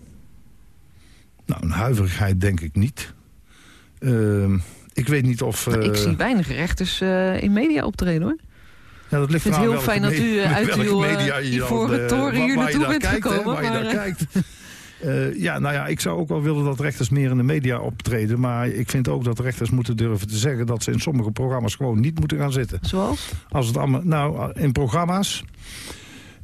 [SPEAKER 4] Nou, een huiverigheid denk ik niet. Ehm, ik weet niet of...
[SPEAKER 3] Nou, ik
[SPEAKER 4] eh,
[SPEAKER 3] zie weinig rechters eh, in media optreden hoor.
[SPEAKER 4] Ja, dat ligt
[SPEAKER 3] Ik vind het heel fijn dat u, eh, uit uw,
[SPEAKER 4] media je dan,
[SPEAKER 3] toren hier
[SPEAKER 4] je
[SPEAKER 3] naartoe
[SPEAKER 4] naar
[SPEAKER 3] bent
[SPEAKER 4] kijkt, hè,
[SPEAKER 3] gekomen,
[SPEAKER 4] je
[SPEAKER 3] maar,
[SPEAKER 4] naar
[SPEAKER 3] eh,
[SPEAKER 4] kijkt. Eh, ja, nou ja, ik zou ook wel willen dat rechters meer in de media optreden. Maar ik vind ook dat rechters moeten durven te zeggen... dat ze in sommige programma's gewoon niet moeten gaan zitten.
[SPEAKER 3] Zoals?
[SPEAKER 4] Als het allemaal, nou, in programma's...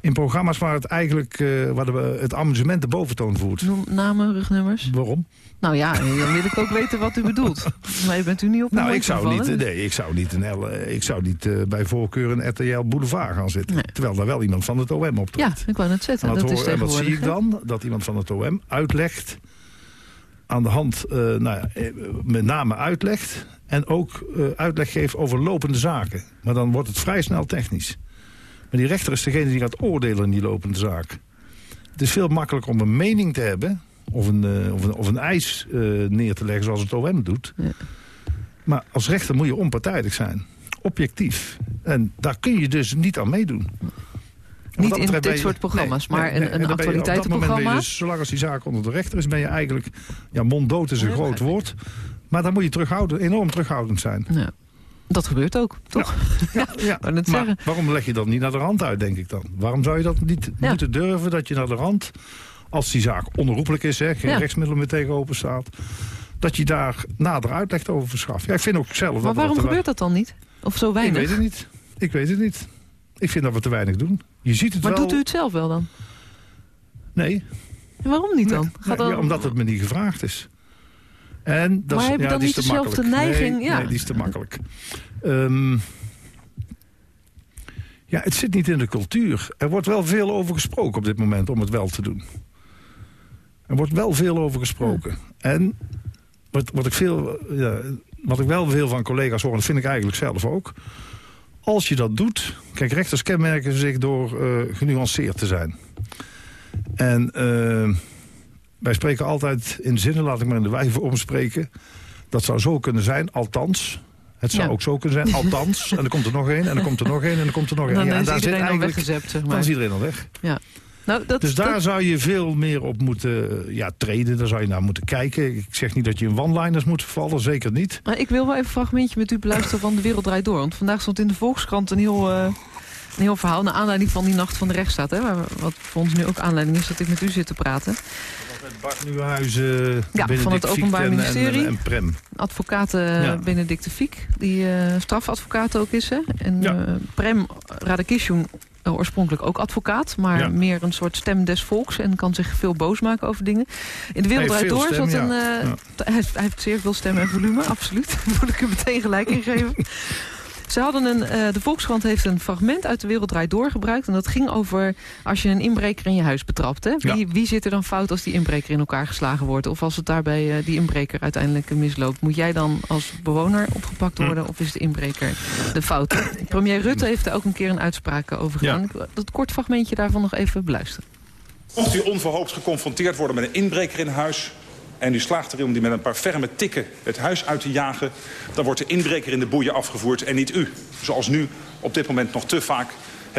[SPEAKER 4] In programma's waar het eigenlijk eh, waar de, het amusement de boventoon voert.
[SPEAKER 3] Namen, rugnummers.
[SPEAKER 4] Waarom?
[SPEAKER 3] Nou ja, dan wil ik ook weten wat u bedoelt. Maar bent u niet op een
[SPEAKER 4] Nou, ik zou
[SPEAKER 3] gevallen,
[SPEAKER 4] niet, nee, ik zou niet, een, L- ik zou niet eh, bij voorkeur een RTL Boulevard gaan zitten.
[SPEAKER 3] Nee.
[SPEAKER 4] Terwijl daar wel iemand van het OM optreedt.
[SPEAKER 3] Ja, ik wou net zetten.
[SPEAKER 4] En wat,
[SPEAKER 3] Dat is
[SPEAKER 4] en wat zie ik dan? Dat iemand van het OM uitlegt, aan de hand, eh, nou ja, eh, met name uitlegt... en ook eh, uitleg geeft over lopende zaken. Maar dan wordt het vrij snel technisch. Maar die rechter is degene die gaat oordelen in die lopende zaak. Het is veel makkelijker om een mening te hebben... of een, uh, of een, of een eis uh, neer te leggen zoals het OM doet. Ja. Maar als rechter moet je onpartijdig zijn. Objectief. En daar kun je dus niet aan meedoen.
[SPEAKER 3] Niet in dit soort programma's, nee, maar nee, een, een actualiteitenprogramma.
[SPEAKER 4] Dus, zolang als die zaak onder de rechter is, ben je eigenlijk... Ja, monddood is een groot woord. Maar dan moet je terughouden, enorm terughoudend zijn.
[SPEAKER 3] Ja. Dat gebeurt ook, toch?
[SPEAKER 4] Ja, ja, ja. maar waarom leg je dat niet naar de rand uit, denk ik dan? Waarom zou je dat niet moeten durven, dat je naar de rand... als die zaak onherroepelijk is, hè, geen rechtsmiddelen meer tegen open staat... dat je daar nader uitleg over verschaft. Ja, ik vind ook zelf...
[SPEAKER 3] Maar
[SPEAKER 4] dat
[SPEAKER 3] waarom gebeurt dat dan niet? Of zo weinig?
[SPEAKER 4] Ik weet het niet. Ik weet het niet. Ik vind dat we te weinig doen. Je ziet het
[SPEAKER 3] maar
[SPEAKER 4] wel...
[SPEAKER 3] doet u het zelf wel dan?
[SPEAKER 4] Nee.
[SPEAKER 3] En waarom niet dan?
[SPEAKER 4] Nee, nee, ja, omdat het me niet gevraagd is. En dat
[SPEAKER 3] maar
[SPEAKER 4] is,
[SPEAKER 3] heb je
[SPEAKER 4] ja,
[SPEAKER 3] dan niet dezelfde
[SPEAKER 4] makkelijk.
[SPEAKER 3] neiging?
[SPEAKER 4] Nee,
[SPEAKER 3] ja.
[SPEAKER 4] nee, die is te makkelijk. Um, ja, het zit niet in de cultuur. Er wordt wel veel over gesproken op dit moment om het wel te doen. Er wordt wel veel over gesproken. Ja. En wat, wat, ik veel, ja, wat ik wel veel van collega's hoor, en dat vind ik eigenlijk zelf ook... als je dat doet... Kijk, rechters kenmerken zich door uh, genuanceerd te zijn. En... Uh, wij spreken altijd in zinnen, laat ik maar in de wijven omspreken. Dat zou zo kunnen zijn, althans. Het zou
[SPEAKER 3] Ja.
[SPEAKER 4] ook zo kunnen zijn, althans. en dan komt er nog één, en dan komt er nog één, en dan komt er nog één.
[SPEAKER 3] Dan
[SPEAKER 4] Ja, en daar zit
[SPEAKER 3] iedereen al
[SPEAKER 4] eigenlijk-
[SPEAKER 3] weggezept, zeg
[SPEAKER 4] Dan
[SPEAKER 3] maar.
[SPEAKER 4] is iedereen al weg.
[SPEAKER 3] Ja. Nou, dat,
[SPEAKER 4] Dus daar
[SPEAKER 3] dat-
[SPEAKER 4] zou je veel meer op moeten ja, treden. Daar zou je naar moeten kijken. Ik zeg niet dat je in one-liners moet vervallen, zeker niet.
[SPEAKER 3] Maar ik wil wel even een fragmentje met u beluisteren van De Wereld Draait Door. Want vandaag stond in de Volkskrant een heel, eh, een heel verhaal... naar aanleiding van die Nacht van de Rechtsstaat. Hè, wat voor ons nu ook aanleiding is dat ik met u zit te praten.
[SPEAKER 4] Bart Nieuwenhuizen,
[SPEAKER 3] Ja, van het Openbaar
[SPEAKER 4] en,
[SPEAKER 3] Ministerie.
[SPEAKER 4] En, en Prem.
[SPEAKER 3] Advocaat eh,
[SPEAKER 4] Ja.
[SPEAKER 3] Benedicte Fiek, die eh, strafadvocaat ook is. Hè? En
[SPEAKER 4] Ja.
[SPEAKER 3] eh, Prem Radakishun, eh, oorspronkelijk ook advocaat... maar
[SPEAKER 4] Ja.
[SPEAKER 3] meer een soort stem des volks... en kan zich veel boos maken over dingen. In de wereld draait door zat een...
[SPEAKER 4] ja.
[SPEAKER 3] eh,
[SPEAKER 4] Ja.
[SPEAKER 3] Hij, heeft, hij heeft zeer veel stem en volume, absoluut. Moet ik u meteen gelijk in geven. Ze hadden een, eh, de Volkskrant heeft een fragment uit de Wereld Draait Door gebruikt. En dat ging over als je een inbreker in je huis betrapt. Hè? Wie,
[SPEAKER 4] Ja.
[SPEAKER 3] wie zit er dan fout als die inbreker in elkaar geslagen wordt? Of als het daarbij eh, die inbreker uiteindelijk misloopt? Moet jij dan als bewoner opgepakt worden?
[SPEAKER 4] Hm.
[SPEAKER 3] Of is de inbreker de fout? Premier Rutte heeft er ook een keer een uitspraak over
[SPEAKER 4] Ja.
[SPEAKER 3] gedaan. Ik wil dat kort fragmentje daarvan nog even beluisteren.
[SPEAKER 7] Mocht u onverhoopt geconfronteerd worden met een inbreker in huis... en u slaagt erin om die met een paar ferme tikken het huis uit te jagen... dan wordt de inbreker in de boeien afgevoerd en niet u. Zoals nu op dit moment nog te vaak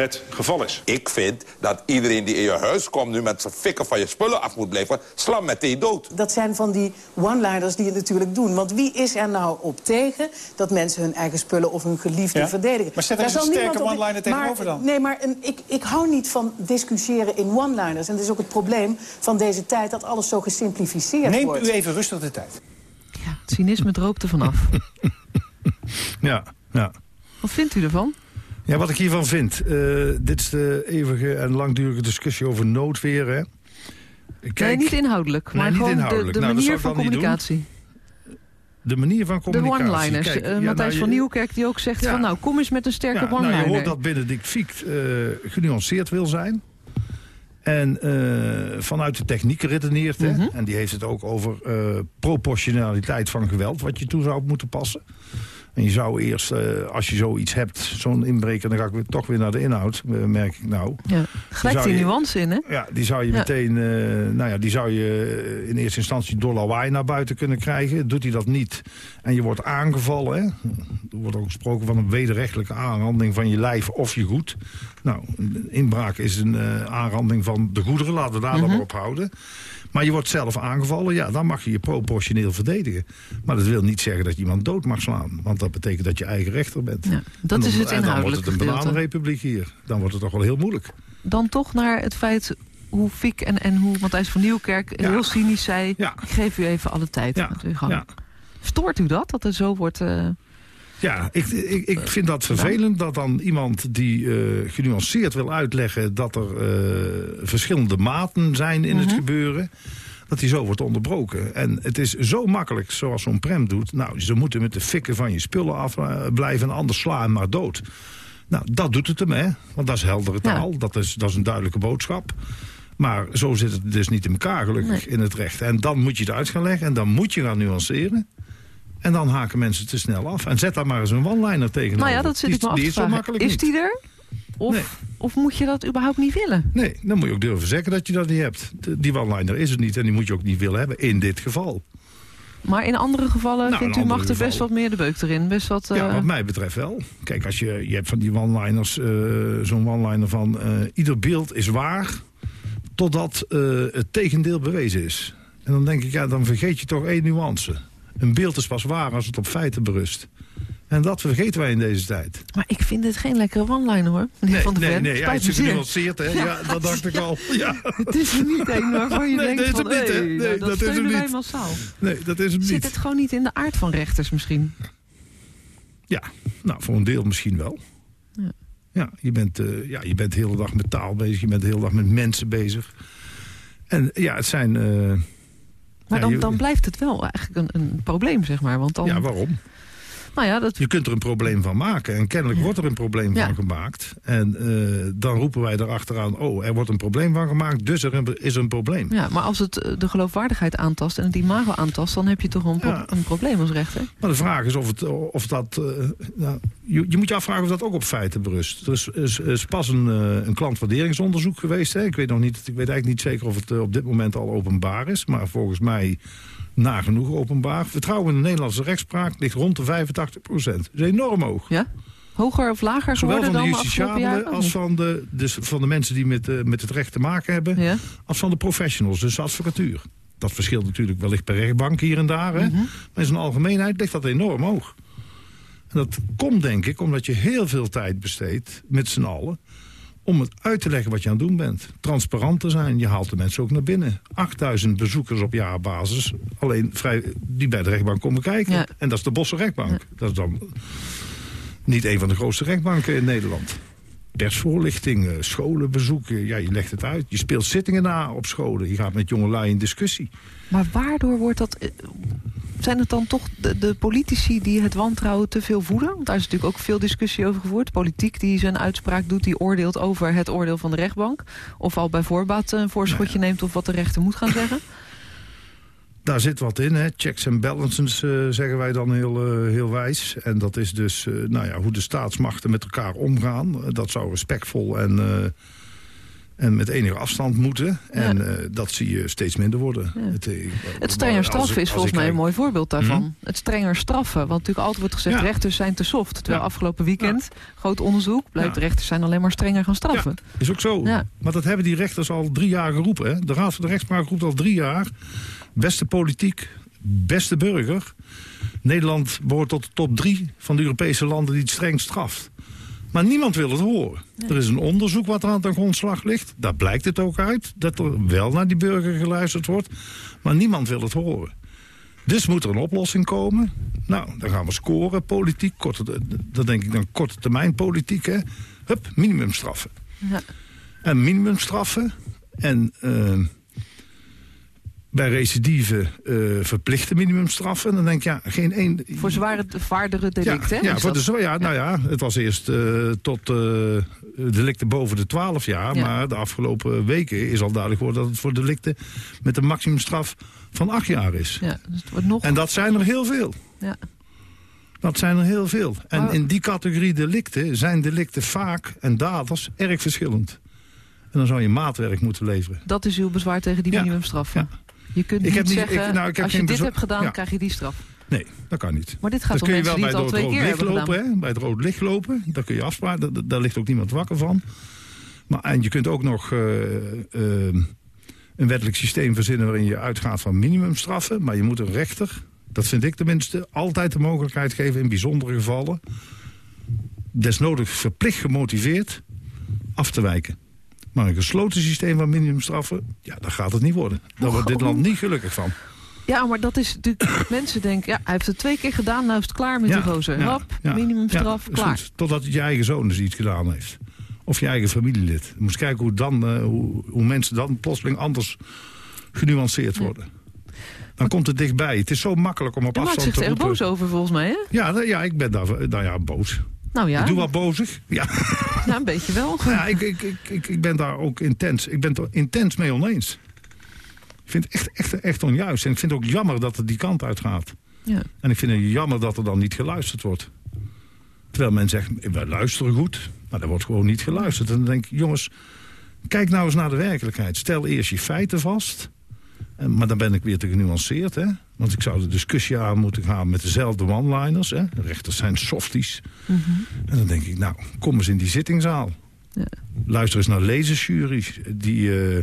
[SPEAKER 7] het geval is.
[SPEAKER 8] Ik vind dat iedereen die in je huis komt... nu met zijn fikken van je spullen af moet blijven... slam meteen dood.
[SPEAKER 9] Dat zijn van die one-liners die het natuurlijk doen. Want wie is er nou op tegen dat mensen hun eigen spullen of hun geliefde
[SPEAKER 10] Ja?
[SPEAKER 9] verdedigen?
[SPEAKER 10] Maar zet er een
[SPEAKER 9] zal
[SPEAKER 10] sterke one-liner tegenover dan.
[SPEAKER 9] Nee, maar een, ik, ik hou niet van discussiëren in one-liners. En dat is ook het probleem van deze tijd dat alles zo gesimplificeerd
[SPEAKER 10] Neemt
[SPEAKER 9] wordt.
[SPEAKER 10] u even rustig de tijd.
[SPEAKER 3] Ja, het cynisme droopt er vanaf.
[SPEAKER 4] Ja, ja.
[SPEAKER 3] Wat vindt u ervan?
[SPEAKER 4] Ja, wat ik hiervan vind. eh, dit is de eeuwige en langdurige discussie over noodweer. Hè. Kijk,
[SPEAKER 3] nee, niet inhoudelijk, maar
[SPEAKER 4] niet
[SPEAKER 3] gewoon de,
[SPEAKER 4] inhoudelijk.
[SPEAKER 3] de
[SPEAKER 4] Nou, dat
[SPEAKER 3] manier van communicatie.
[SPEAKER 4] de manier van
[SPEAKER 3] De
[SPEAKER 4] communicatie.
[SPEAKER 3] one-liners.
[SPEAKER 4] Kijk,
[SPEAKER 3] Eh,
[SPEAKER 4] ja,
[SPEAKER 3] Matthijs
[SPEAKER 4] nou,
[SPEAKER 3] van Nieuwkerk die ook zegt
[SPEAKER 4] Ja.
[SPEAKER 3] van... nou, kom eens met een sterke
[SPEAKER 4] Ja, nou,
[SPEAKER 3] one-liner.
[SPEAKER 4] je hoort dat Benedict Fiek eh, genuanceerd wil zijn. En vanuit de techniek redeneert.
[SPEAKER 3] Mhm.
[SPEAKER 4] En die heeft het ook over proportionaliteit van geweld... wat je toe zou moeten passen. En je zou eerst, eh, als je zoiets hebt, zo'n inbreker... dan ga ik weer, toch weer naar de inhoud, eh, merk ik nou.
[SPEAKER 3] Ja. Gelijk die
[SPEAKER 4] je-
[SPEAKER 3] nuance in, hè?
[SPEAKER 4] Ja, die zou je
[SPEAKER 3] Ja.
[SPEAKER 4] meteen, eh, nou ja, die zou je in eerste instantie door lawaai naar buiten kunnen krijgen. Doet hij dat niet en je wordt aangevallen, hè? er wordt ook gesproken van een wederrechtelijke aanranding van je lijf of je goed. Nou, inbraak is een aanranding van de goederen, laten we daar dan
[SPEAKER 3] Mhm.
[SPEAKER 4] maar op houden. Maar je wordt zelf aangevallen, ja, dan mag je je proportioneel verdedigen. Maar dat wil niet zeggen dat je iemand dood mag slaan. Want dat betekent dat je eigen rechter bent.
[SPEAKER 3] Ja, dat
[SPEAKER 4] dan-
[SPEAKER 3] is het
[SPEAKER 4] En dan wordt het een bananenrepubliek hier. Dan wordt het toch wel heel moeilijk.
[SPEAKER 3] Dan toch naar het feit hoe Fiek en, en hoe Matthijs van Nieuwkerk
[SPEAKER 4] Ja.
[SPEAKER 3] heel cynisch zei...
[SPEAKER 4] Ja.
[SPEAKER 3] ik geef u even alle tijd.
[SPEAKER 4] Ja,
[SPEAKER 3] Gaat uw gang.
[SPEAKER 4] ja.
[SPEAKER 3] Stoort u dat, dat er zo wordt... eh,
[SPEAKER 4] Ja, ik, ik, ik vind dat vervelend dat dan iemand die eh, genuanceerd wil uitleggen... dat er eh, verschillende maten zijn in
[SPEAKER 3] Mhm.
[SPEAKER 4] het gebeuren... dat die zo wordt onderbroken. En het is zo makkelijk, zoals zo'n prem doet... nou, ze moeten met de fikken van je spullen afblijven... anders sla hem maar dood. Nou, dat doet het hem, hè. Want dat is heldere
[SPEAKER 3] Ja.
[SPEAKER 4] taal, dat, is, dat is een duidelijke boodschap. Maar zo zit het dus niet in elkaar, gelukkig, in het recht. En dan moet je het uit gaan leggen en dan moet je gaan nuanceren... En dan haken mensen te snel af. En zet daar maar eens een one-liner tegenover.
[SPEAKER 3] nou ja, dat zit ik me af
[SPEAKER 4] is
[SPEAKER 3] Is
[SPEAKER 4] niet.
[SPEAKER 3] die er? Of,
[SPEAKER 4] Nee.
[SPEAKER 3] of moet je dat überhaupt niet willen?
[SPEAKER 4] Nee, dan moet je ook durven zeggen dat je dat niet hebt. Die one-liner is het niet en die moet je ook niet willen hebben in dit geval.
[SPEAKER 3] Maar in andere gevallen
[SPEAKER 4] Nou,
[SPEAKER 3] vindt
[SPEAKER 4] in
[SPEAKER 3] u mag er best wat meer de beuk erin. Best wat,
[SPEAKER 4] Ja,
[SPEAKER 3] eh,
[SPEAKER 4] wat mij betreft wel. Kijk, als je, je hebt van die one-liners, eh, zo'n one-liner van... eh, ieder beeld is waar, totdat het tegendeel bewezen is. En dan denk ik, ja, dan vergeet je toch één nuance. Een beeld is pas waar als het op feiten berust. En dat vergeten wij in deze tijd.
[SPEAKER 3] Maar ik vind het geen lekkere one-liner hoor. Meneer Van der
[SPEAKER 4] nee,
[SPEAKER 3] Ven.
[SPEAKER 4] nee, het
[SPEAKER 3] me
[SPEAKER 4] zit
[SPEAKER 3] zeer.
[SPEAKER 4] genuanceerd, hè? Ja, dat dacht ik al. Ja.
[SPEAKER 3] Het is er niet een waarvan je
[SPEAKER 4] Nee,
[SPEAKER 3] denkt
[SPEAKER 4] nee,
[SPEAKER 3] van,
[SPEAKER 4] dat is het niet, Nee,
[SPEAKER 3] nou, dat,
[SPEAKER 4] dat is het
[SPEAKER 3] wij
[SPEAKER 4] niet.
[SPEAKER 3] massaal.
[SPEAKER 4] Nee, dat is hem
[SPEAKER 3] Zit
[SPEAKER 4] niet.
[SPEAKER 3] het gewoon niet in de aard van rechters misschien?
[SPEAKER 4] Ja, nou, voor een deel misschien wel.
[SPEAKER 3] Ja.
[SPEAKER 4] Ja, je bent, eh, ja, je bent de hele dag met taal bezig. Je bent de hele dag met mensen bezig. En ja, het zijn... eh,
[SPEAKER 3] Maar dan, dan blijft het wel eigenlijk een, een probleem, zeg maar. Want dan,
[SPEAKER 4] Ja, waarom?
[SPEAKER 3] Nou ja, dat,
[SPEAKER 4] Je kunt er een probleem van maken. En kennelijk wordt er een probleem
[SPEAKER 3] Ja.
[SPEAKER 4] van gemaakt. En eh, dan roepen wij erachteraan... oh, er wordt een probleem van gemaakt, dus er is een probleem.
[SPEAKER 3] ja, maar als het eh, de geloofwaardigheid aantast en het imago aantast... dan heb je toch een, pro-
[SPEAKER 4] Ja.
[SPEAKER 3] een probleem als rechter.
[SPEAKER 4] Maar de vraag is of, het, of dat... nou, je, je moet je afvragen of dat ook op feiten berust. Er is, is, is pas een, een klantwaarderingsonderzoek geweest. Hè? Ik, weet nog niet, ik weet eigenlijk niet zeker of het op dit moment al openbaar is. Maar volgens mij nagenoeg openbaar. Vertrouwen in de Nederlandse rechtspraak ligt rond de 85 procent. Dat is enorm hoog.
[SPEAKER 3] Ja? Hoger of lager
[SPEAKER 4] Zowel
[SPEAKER 3] geworden dan de afgelopen jaren?
[SPEAKER 4] als van de, dus van de mensen die met, eh, met het recht te maken hebben.
[SPEAKER 3] Ja?
[SPEAKER 4] Als van de professionals, dus de advocatuur. Dat verschilt natuurlijk wellicht per rechtbank hier en daar. Hè?
[SPEAKER 3] Mhm.
[SPEAKER 4] Maar in zijn algemeenheid ligt dat enorm hoog. En dat komt denk ik omdat je heel veel tijd besteedt met z'n allen... om het uit te leggen wat je aan het doen bent. Transparant te zijn, je haalt de mensen ook naar binnen. 8000 bezoekers op jaarbasis, alleen vrij, die bij de rechtbank komen kijken.
[SPEAKER 3] Ja.
[SPEAKER 4] En dat is de Bosse rechtbank. Dat is dan niet een van de grootste rechtbanken in Nederland. Persvoorlichting, scholen bezoeken, ja, je legt het uit. Je speelt zittingen na op scholen, je gaat met jongelui in discussie.
[SPEAKER 3] Maar waardoor wordt dat... eh, Zijn het dan toch de, de politici die het wantrouwen te veel voeden? Want daar is natuurlijk ook veel discussie over gevoerd. Politiek die zijn uitspraak doet, die oordeelt over het oordeel van de rechtbank. Of al bij voorbaat een voorschotje neemt of wat de rechter moet gaan zeggen.
[SPEAKER 4] Daar zit wat in, hè. checks en balances eh, zeggen wij dan heel, eh, heel wijs. En dat is dus eh, nou ja, hoe de staatsmachten met elkaar omgaan. Dat zou respectvol en, en met enige afstand moeten. En dat zie je steeds minder worden. Het,
[SPEAKER 3] Het strenger straffen
[SPEAKER 4] ik-
[SPEAKER 3] is volgens mij een mooi voorbeeld daarvan.
[SPEAKER 4] Mhm.
[SPEAKER 3] Het strenger straffen. Want natuurlijk altijd wordt gezegd, rechters zijn te soft. Terwijl afgelopen weekend, groot onderzoek, blijkt rechters zijn alleen maar strenger gaan straffen.
[SPEAKER 4] Is ook zo. Maar dat hebben die rechters al drie jaar geroepen. Hè? De Raad van de Rechtspraak roept al drie jaar. Beste politiek, beste burger. Nederland behoort tot de top drie van de Europese landen die het streng straft. Maar niemand wil het horen. Er is een onderzoek wat er aan ten grondslag ligt. Daar blijkt het ook uit dat er wel naar die burger geluisterd wordt. Maar niemand wil het horen. Dus moet er een oplossing komen. Nou, dan gaan we scoren, politiek. Korte, dat denk ik dan korte termijn politiek. Hè. Hup, minimumstraffen.
[SPEAKER 3] Ja.
[SPEAKER 4] En minimumstraffen. En eh, bij recidive eh, verplichte minimumstraffen. En dan denk je, ja, geen één...
[SPEAKER 3] Voor zware, vaardere delicten.
[SPEAKER 4] Ja,
[SPEAKER 3] hè,
[SPEAKER 4] ja, voor de,
[SPEAKER 3] dat?
[SPEAKER 4] ja, nou ja, het was eerst eh, tot eh, delicten boven de 12 jaar.
[SPEAKER 3] Ja.
[SPEAKER 4] Maar de afgelopen weken is al duidelijk geworden dat het voor delicten met een maximumstraf van 8 jaar is.
[SPEAKER 3] Ja, dus het wordt nog...
[SPEAKER 4] En dat zijn er heel veel.
[SPEAKER 3] Ja.
[SPEAKER 4] Dat zijn er heel veel. En in die categorie delicten zijn delicten vaak en daders erg verschillend. En dan zou je maatwerk moeten leveren.
[SPEAKER 3] Dat is uw bezwaar tegen die
[SPEAKER 4] Ja.
[SPEAKER 3] Je kunt
[SPEAKER 4] Ik
[SPEAKER 3] niet zeggen,
[SPEAKER 4] ik- nou, ik heb
[SPEAKER 3] als je dit hebt gedaan,
[SPEAKER 4] Ja.
[SPEAKER 3] krijg je die straf.
[SPEAKER 4] Nee, dat kan niet.
[SPEAKER 3] Maar dit gaat
[SPEAKER 4] dat
[SPEAKER 3] om
[SPEAKER 4] kun je wel bij
[SPEAKER 3] het twee
[SPEAKER 4] rood
[SPEAKER 3] keer
[SPEAKER 4] licht lopen. Hè? Bij het rood licht lopen. Daar kun je afspraken. Daar, daar ligt ook niemand wakker van. Maar, en je kunt ook nog eh, eh, een wettelijk systeem verzinnen... waarin je uitgaat van minimumstraffen. Maar je moet een rechter, dat vind ik tenminste... altijd de mogelijkheid geven in bijzondere gevallen... desnodig verplicht gemotiveerd af te wijken. Maar een gesloten systeem van minimumstraffen... ja, daar gaat het niet worden. Daar wordt dit land niet gelukkig van.
[SPEAKER 3] Ja, maar dat is natuurlijk... mensen denken, ja, hij heeft het twee keer gedaan, nou is het klaar met die gozer. Rap,
[SPEAKER 4] ja,
[SPEAKER 3] minimumstraf,
[SPEAKER 4] ja,
[SPEAKER 3] klaar.
[SPEAKER 4] goed. Totdat het je eigen zoon dus iets gedaan heeft. Of je eigen familielid. Je moet kijken hoe, dan, eh, hoe, hoe mensen dan plotseling anders genuanceerd worden. Dan komt het dichtbij. Het is zo makkelijk om op
[SPEAKER 3] Daar maakt
[SPEAKER 4] afstand
[SPEAKER 3] zich
[SPEAKER 4] te
[SPEAKER 3] er
[SPEAKER 4] roepen.
[SPEAKER 3] boos over volgens mij, hè?
[SPEAKER 4] Ja, nou ja, ik ben daar nou ja, boos.
[SPEAKER 3] Nou ja,
[SPEAKER 4] Ik doe wat bozig. Ja,
[SPEAKER 3] ja een beetje wel.
[SPEAKER 4] ja ik, ik, ik, ik, ben daar ook intens. Ik ben het er intens mee oneens. Ik vind het echt, echt, echt onjuist. En ik vind het ook jammer dat het die kant uitgaat.
[SPEAKER 3] Ja.
[SPEAKER 4] En ik vind het jammer dat er dan niet geluisterd wordt. Terwijl men zegt, wij luisteren goed. Maar er wordt gewoon niet geluisterd. En dan denk ik, jongens, kijk nou eens naar de werkelijkheid. Stel eerst je feiten vast. En, maar dan ben ik weer te genuanceerd, hè. Want ik zou de discussie aan moeten gaan met dezelfde one-liners. De rechters zijn softies.
[SPEAKER 3] Mhm.
[SPEAKER 4] En dan denk ik, nou, kom eens in die zittingzaal.
[SPEAKER 3] Ja.
[SPEAKER 4] Luister eens naar lezersjuries die, eh,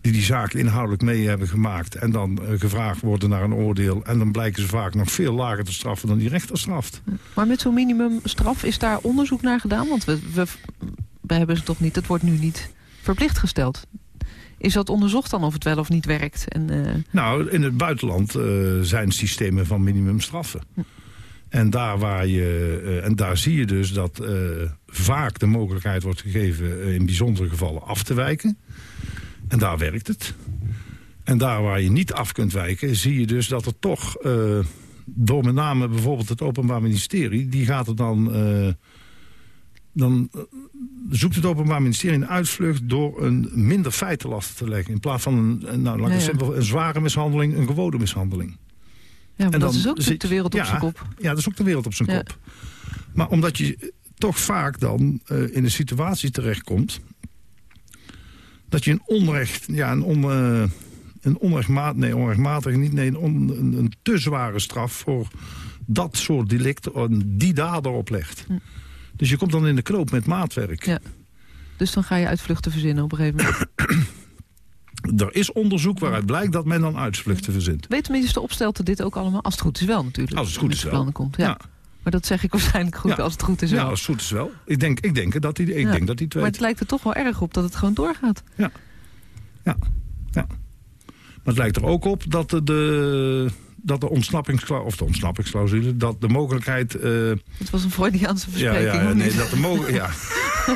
[SPEAKER 4] die die zaak inhoudelijk mee hebben gemaakt... en dan eh, gevraagd worden naar een oordeel... en dan blijken ze vaak nog veel lager te straffen dan die rechter straft.
[SPEAKER 3] Maar met zo'n minimumstraf is daar onderzoek naar gedaan? Want we, we, we hebben ze toch niet, het wordt nu niet verplicht gesteld. Is dat onderzocht dan of het wel of niet werkt? En, eh,
[SPEAKER 4] Nou, in het buitenland eh, zijn systemen van minimumstraffen. En daar, waar je, eh, en daar zie je dus dat vaak de mogelijkheid wordt gegeven... in bijzondere gevallen af te wijken. En daar werkt het. En daar waar je niet af kunt wijken... zie je dus dat er toch, door met name bijvoorbeeld het Openbaar Ministerie... die gaat er dan... dan zoekt het Openbaar Ministerie een uitvlucht... door een minder feitenlast te leggen. In plaats van een, nou, laat
[SPEAKER 3] Ja, ja.
[SPEAKER 4] simpel, een zware mishandeling, een gewone mishandeling.
[SPEAKER 3] ja, maar
[SPEAKER 4] En
[SPEAKER 3] dat
[SPEAKER 4] dan
[SPEAKER 3] is ook
[SPEAKER 4] zit-
[SPEAKER 3] de wereld op
[SPEAKER 4] ja,
[SPEAKER 3] zijn kop.
[SPEAKER 4] Ja, dat is ook de wereld op zijn kop. Maar omdat je toch vaak dan eh, in een situatie terechtkomt... dat je een onrecht, ja, een, on, eh, een onrechtmatig, nee, onrechtmatig niet, nee, een, on- een, een te zware straf voor dat soort delicten, eh, die dader oplegt. Dus je komt dan in de knoop met maatwerk.
[SPEAKER 3] Ja. Dus dan ga je uitvluchten verzinnen op een gegeven moment.
[SPEAKER 4] Er is onderzoek waaruit blijkt dat men dan uitvluchten verzint.
[SPEAKER 3] Weet minister Opstelten dit ook allemaal? Als het goed is wel natuurlijk.
[SPEAKER 4] Als het goed is wel.
[SPEAKER 3] plannen Komt. Ja.
[SPEAKER 4] Ja.
[SPEAKER 3] Maar dat zeg ik waarschijnlijk goed
[SPEAKER 4] Ja.
[SPEAKER 3] als het goed is
[SPEAKER 4] Ja,
[SPEAKER 3] wel.
[SPEAKER 4] als het goed is wel. Ik denk, ik denk dat hij ik
[SPEAKER 3] Ja.
[SPEAKER 4] denk dat hij het
[SPEAKER 3] Maar het lijkt er toch wel erg op dat het gewoon doorgaat.
[SPEAKER 4] Ja. Ja. ja. Maar het lijkt er ook op dat de, de, dat de ontsnappingsclausule, of de ontsnappingsclausule, dat de mogelijkheid... eh,
[SPEAKER 3] Het was een Freudiaanse
[SPEAKER 4] ja,
[SPEAKER 3] verspreking.
[SPEAKER 4] ja,
[SPEAKER 3] of
[SPEAKER 4] nee,
[SPEAKER 3] niet?
[SPEAKER 4] dat de mogelijkheid...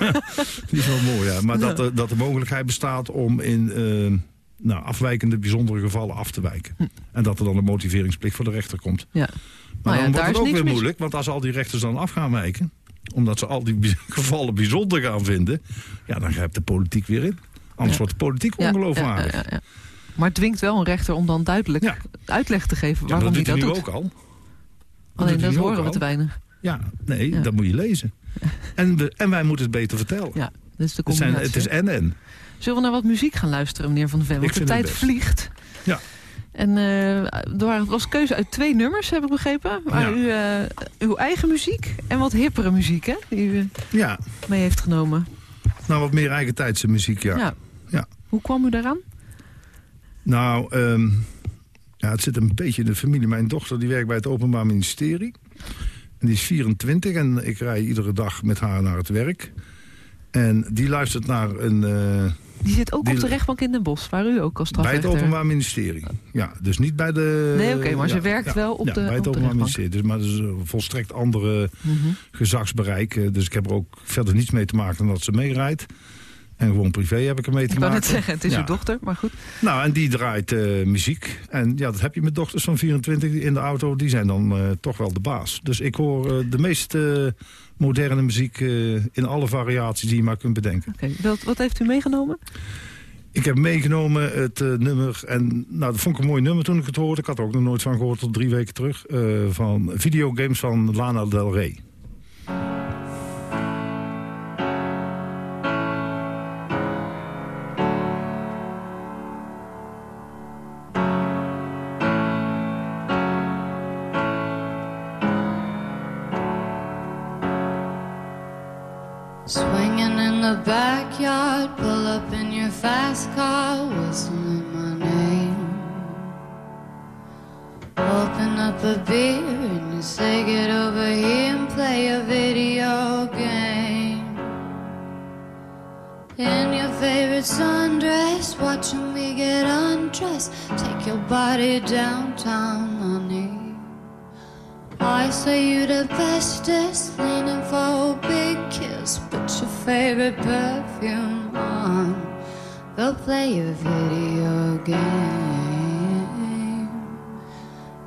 [SPEAKER 4] Ja. Die is wel mooi, ja. Maar dat, de, dat de mogelijkheid bestaat om in eh, nou, afwijkende bijzondere gevallen af te wijken. En dat er dan een motiveringsplicht voor de rechter komt.
[SPEAKER 3] Ja.
[SPEAKER 4] Maar
[SPEAKER 3] Nou ja,
[SPEAKER 4] dan wordt het ook weer moeilijk, want als al die rechters dan af gaan wijken... omdat ze al die gevallen bijzonder gaan vinden... ja, dan grijpt de politiek weer in. Anders
[SPEAKER 3] Ja.
[SPEAKER 4] wordt de politiek
[SPEAKER 3] Ja,
[SPEAKER 4] ongeloofwaardig.
[SPEAKER 3] ja, ja, ja. Maar het dwingt wel een rechter om dan duidelijk
[SPEAKER 4] Ja.
[SPEAKER 3] uitleg te geven
[SPEAKER 4] Ja,
[SPEAKER 3] waarom
[SPEAKER 4] dat
[SPEAKER 3] hij
[SPEAKER 4] doet
[SPEAKER 3] dat
[SPEAKER 4] hij nu
[SPEAKER 3] doet.
[SPEAKER 4] ook al.
[SPEAKER 3] Alleen dat
[SPEAKER 4] nu ook
[SPEAKER 3] horen we te weinig.
[SPEAKER 4] Ja, nee,
[SPEAKER 3] Ja.
[SPEAKER 4] dat moet je lezen. En, we, en wij moeten het beter vertellen.
[SPEAKER 3] Ja, dat is de
[SPEAKER 4] het, zijn,
[SPEAKER 3] combinatie.
[SPEAKER 4] het is en-en.
[SPEAKER 3] Zullen we naar wat muziek gaan luisteren, meneer Van de Ven? Want de tijd vliegt.
[SPEAKER 4] Ja.
[SPEAKER 3] En eh, er was keuze uit twee nummers, heb ik begrepen. Maar
[SPEAKER 4] Ja.
[SPEAKER 3] u, eh, uw eigen muziek en wat hippere muziek, hè? Die u
[SPEAKER 4] Ja,
[SPEAKER 3] mee heeft genomen.
[SPEAKER 4] nou wat meer eigen tijdse muziek, ja.
[SPEAKER 3] Ja.
[SPEAKER 4] Ja.
[SPEAKER 3] Hoe kwam u daaraan?
[SPEAKER 4] Nou, ehm, ja, het zit een beetje in de familie. Mijn dochter die werkt bij het Openbaar Ministerie. En die is 24 en ik rij iedere dag met haar naar het werk. En die luistert naar een... eh,
[SPEAKER 3] Die zit ook
[SPEAKER 4] Die-
[SPEAKER 3] op de rechtbank in Den Bosch, waar u ook als
[SPEAKER 4] bij het
[SPEAKER 3] strafrechter...
[SPEAKER 4] Openbaar Ministerie. Ja, dus niet bij de...
[SPEAKER 3] Nee, oké, maar ze
[SPEAKER 4] ja,
[SPEAKER 3] werkt
[SPEAKER 4] ja,
[SPEAKER 3] wel op
[SPEAKER 4] ja,
[SPEAKER 3] de-
[SPEAKER 4] bij het Openbaar
[SPEAKER 3] rechtbank.
[SPEAKER 4] Ministerie. Dus, maar dat is een volstrekt andere
[SPEAKER 3] Mhm.
[SPEAKER 4] gezagsbereik. eh, Dus ik heb er ook verder niets mee te maken dan dat ze meerijdt. En gewoon privé heb ik er mee te
[SPEAKER 3] Ik wou
[SPEAKER 4] maken.
[SPEAKER 3] net zeggen, het is
[SPEAKER 4] Ja.
[SPEAKER 3] uw dochter, maar goed.
[SPEAKER 4] Nou, en die draait eh, muziek. En ja, dat heb je met dochters van 24 in de auto. Die zijn dan eh, toch wel de baas. Dus ik hoor eh, de meest eh, moderne muziek in alle variaties die je maar kunt bedenken.
[SPEAKER 3] Oké, wat, wat heeft u meegenomen?
[SPEAKER 4] Ik heb meegenomen het nummer. En nou, dat vond ik een mooi nummer toen ik het hoorde. Ik had er ook nog nooit van gehoord tot drie weken terug. eh, van videogames van Lana Del Rey.
[SPEAKER 10] Backyard, pull up in your fast car, whistling my name. Open up a beer and you say, Get over here and play a video game. In your favorite sundress, watching me get undressed. Take your body downtown, honey. I say you the bestest, leaning for a big kiss. Your favorite perfume on. Go play a video game.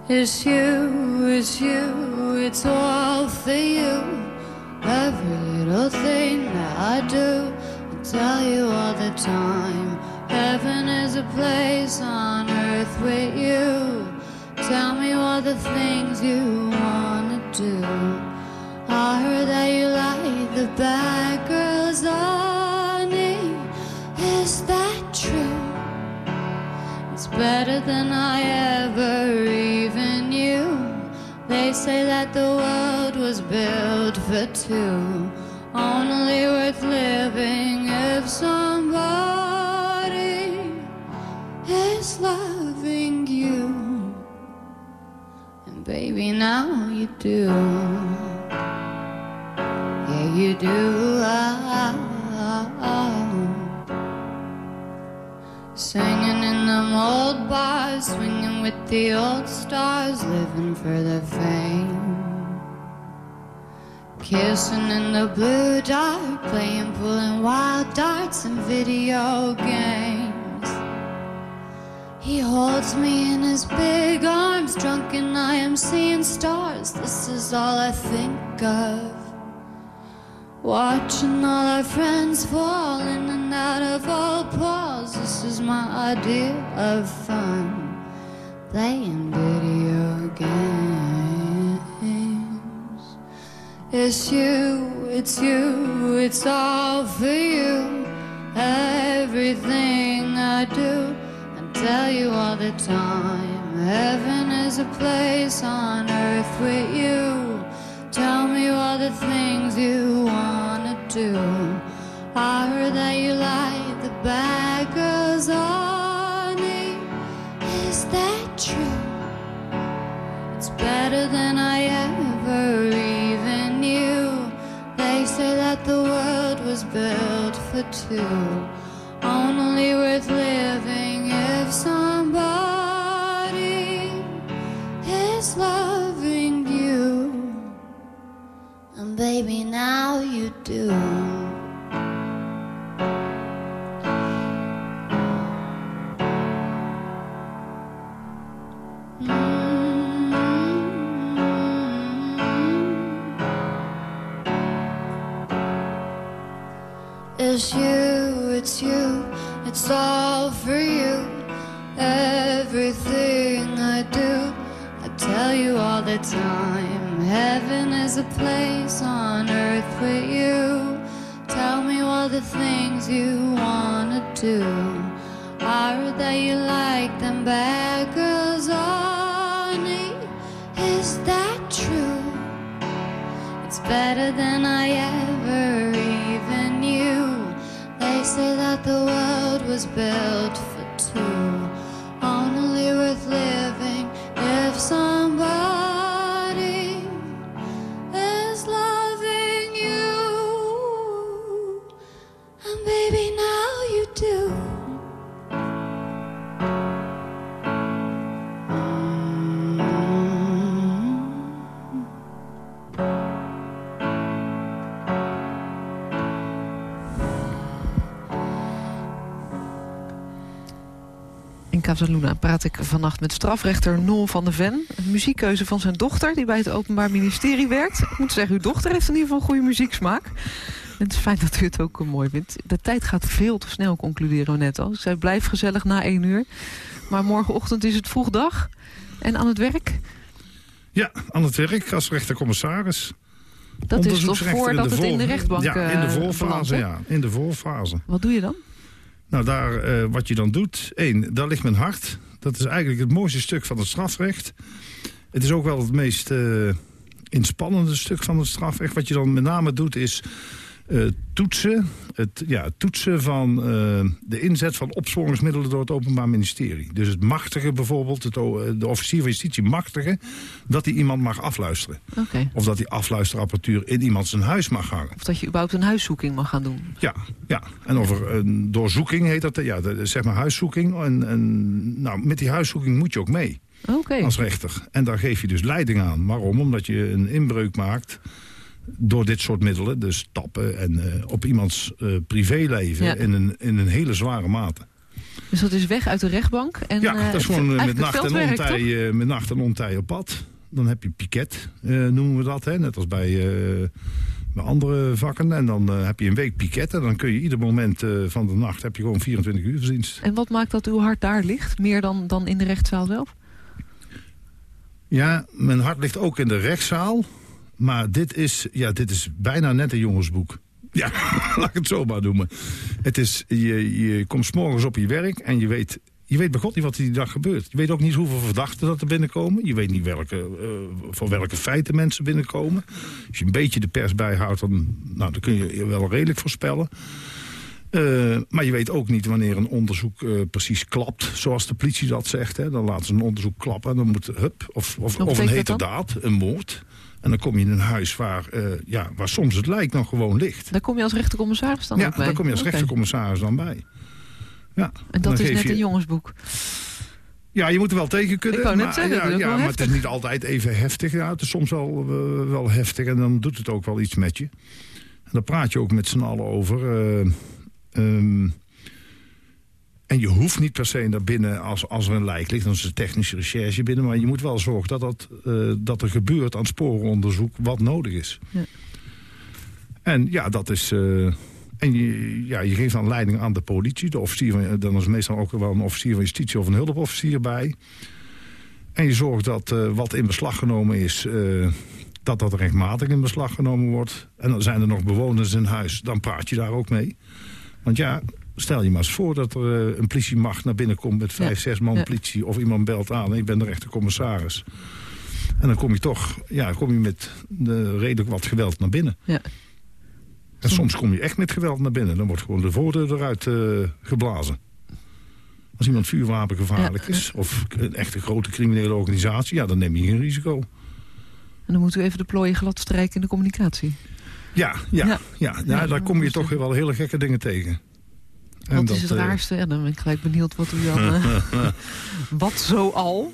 [SPEAKER 10] It's you, it's you, it's all for you. Every little thing that I do, I tell you all the time. Heaven is a place on earth with you. Tell me all the things you wanna do. I heard that you like the bad girls, honey. Is that true? It's better than I ever even knew. They say that the world was built for two, only worth living if somebody is loving you. And baby, now you do. You do. Singing in them old bars, swinging with the old stars, living for the fame. Kissing in the blue dark, playing, pulling wild darts and video games. He holds me in his big arms, drunk, and I am seeing stars. This is all I think of. Watching all our friends fall in and out of old walls. This is my idea of fun. Playing video games. It's you, it's you, it's all for you. Everything I do, I tell you all the time. Heaven is a place on earth with you. Tell me all the things you wanna do. I heard that you like the bad girls, honey. Is that true? It's better than I ever even knew. They say that the world was built for two, only worth living baby, now you do. Mm-hmm. It's you, it's you, it's all for you. Everything I do, I tell you all the time. Heaven is a place on earth with you. Tell me all the things you wanna do. Heard that you like them girls, honey. Is that true? It's better than I ever even knew. They say that the world was built for two,
[SPEAKER 3] Casaluna praat ik vannacht met strafrechter Nol van de Ven. Een muziekkeuze van zijn dochter, die bij het Openbaar Ministerie werkt. Ik moet zeggen, uw dochter heeft in ieder geval goede muzieksmaak. En het is fijn dat u het ook eh, mooi vindt. De tijd gaat veel te snel, concluderen we net al. Ik zei, blijf gezellig na één uur. Maar morgenochtend is het vroeg dag. En aan het werk?
[SPEAKER 4] Ja, aan het werk als rechtercommissaris.
[SPEAKER 3] Dat is toch voordat het in de rechtbank
[SPEAKER 4] Ja, in de
[SPEAKER 3] eh, belandt,
[SPEAKER 4] voorfase, ja. In de voorfase.
[SPEAKER 3] Wat doe je dan?
[SPEAKER 4] Nou, daar, eh, wat je dan doet... één, daar ligt mijn hart. Dat is eigenlijk het mooiste stuk van het strafrecht. Het is ook wel het meest eh, inspannende stuk van het strafrecht. Wat je dan met name doet is... eh, toetsen, het, ja, het toetsen van eh, de inzet van opsporingsmiddelen door het Openbaar Ministerie. Dus het machtigen bijvoorbeeld, het, eh, de officier van justitie machtigen... dat hij iemand mag afluisteren. Of dat die afluisterapparatuur in iemand zijn huis mag hangen.
[SPEAKER 3] Of dat je überhaupt een huiszoeking mag gaan doen.
[SPEAKER 4] Ja, ja. en over een doorzoeking heet dat, ja, zeg maar huiszoeking. En, en, nou, met die huiszoeking moet je ook mee als rechter. En daar geef je dus leiding aan. Waarom? Omdat je een inbreuk maakt door dit soort middelen. Dus tappen en eh, op iemands eh, privéleven
[SPEAKER 3] Ja.
[SPEAKER 4] in, een, in een hele zware mate.
[SPEAKER 3] Dus dat is weg uit de rechtbank. En,
[SPEAKER 4] ja,
[SPEAKER 3] eh,
[SPEAKER 4] dat is gewoon met nacht, en ontij, met nacht en ontij op pad. Dan heb je piket, noemen we dat. Hè? Net als bij, bij andere vakken. En dan heb je een week piket. En dan kun je ieder moment van de nacht heb je gewoon 24 uur dienst.
[SPEAKER 3] En wat maakt dat uw hart daar ligt? Meer dan, dan in de rechtszaal zelf?
[SPEAKER 4] Ja, mijn hart ligt ook in de rechtszaal. Maar dit is, ja, dit is bijna net een jongensboek. Ja, laat ik het zo maar noemen. Het is, je, je komt 's morgens op je werk en je weet, je weet bij God niet wat er die dag gebeurt. Je weet ook niet hoeveel verdachten dat er binnenkomen. Je weet niet welke, eh, voor welke feiten mensen binnenkomen. Als je een beetje de pers bijhoudt, dan, nou, dan kun je wel redelijk voorspellen. Eh, maar je weet ook niet wanneer een onderzoek eh, precies klapt, zoals de politie dat zegt. Hè. Dan laten ze een onderzoek klappen en dan moet, hup, of, of, of een hete daad, een moord. En dan kom je in een huis waar, eh, ja, waar soms het lijk nog gewoon ligt.
[SPEAKER 3] Daar kom je als rechtercommissaris dan
[SPEAKER 4] ja,
[SPEAKER 3] ook bij?
[SPEAKER 4] daar kom je als rechtercommissaris dan bij. Ja,
[SPEAKER 3] En
[SPEAKER 4] dan
[SPEAKER 3] dat is net
[SPEAKER 4] je-
[SPEAKER 3] een jongensboek.
[SPEAKER 4] Ja, je moet er wel tegen kunnen.
[SPEAKER 3] Ik
[SPEAKER 4] maar,
[SPEAKER 3] zeggen,
[SPEAKER 4] ja, ja, maar het is niet altijd even heftig. Ja, het is soms wel, eh, wel heftig en dan doet het ook wel iets met je. En daar praat je ook met z'n allen over. eh, ehm, en je hoeft niet per se naar binnen als, als er een lijk ligt. Dan is de technische recherche binnen. Maar je moet wel zorgen dat, dat, eh, dat er gebeurt aan sporenonderzoek wat nodig is.
[SPEAKER 3] Ja.
[SPEAKER 4] En ja, dat is... eh, en je, ja, je geeft dan leiding aan de politie. De officier van, dan is meestal ook wel een officier van justitie of een hulpofficier bij. En je zorgt dat eh, wat in beslag genomen is... eh, dat dat rechtmatig in beslag genomen wordt. En dan zijn er nog bewoners in huis. Dan praat je daar ook mee. Want ja, stel je maar eens voor dat er eh, een politiemacht naar binnen komt... met vijf, zes man politie. Of iemand belt aan, ik ben de rechtercommissaris. En dan kom je toch ja, kom je met de redelijk wat geweld naar binnen.
[SPEAKER 3] Ja.
[SPEAKER 4] En soms kom je echt met geweld naar binnen. Dan wordt gewoon de voordeur eruit eh, geblazen. Als iemand vuurwapengevaarlijk
[SPEAKER 3] Ja,
[SPEAKER 4] is... of een echte grote criminele organisatie... ja, dan neem je geen risico.
[SPEAKER 3] En dan moet u even de plooien glad strijken in de communicatie.
[SPEAKER 4] Ja, ja,
[SPEAKER 3] Ja.
[SPEAKER 4] ja. ja,
[SPEAKER 3] Ja,
[SPEAKER 4] daar kom je toch weer wel hele gekke dingen tegen. En
[SPEAKER 3] Wat
[SPEAKER 4] dat,
[SPEAKER 3] is het
[SPEAKER 4] eh,
[SPEAKER 3] raarste? Ja, dan ben ik gelijk benieuwd wat u dan... eh, wat zo al?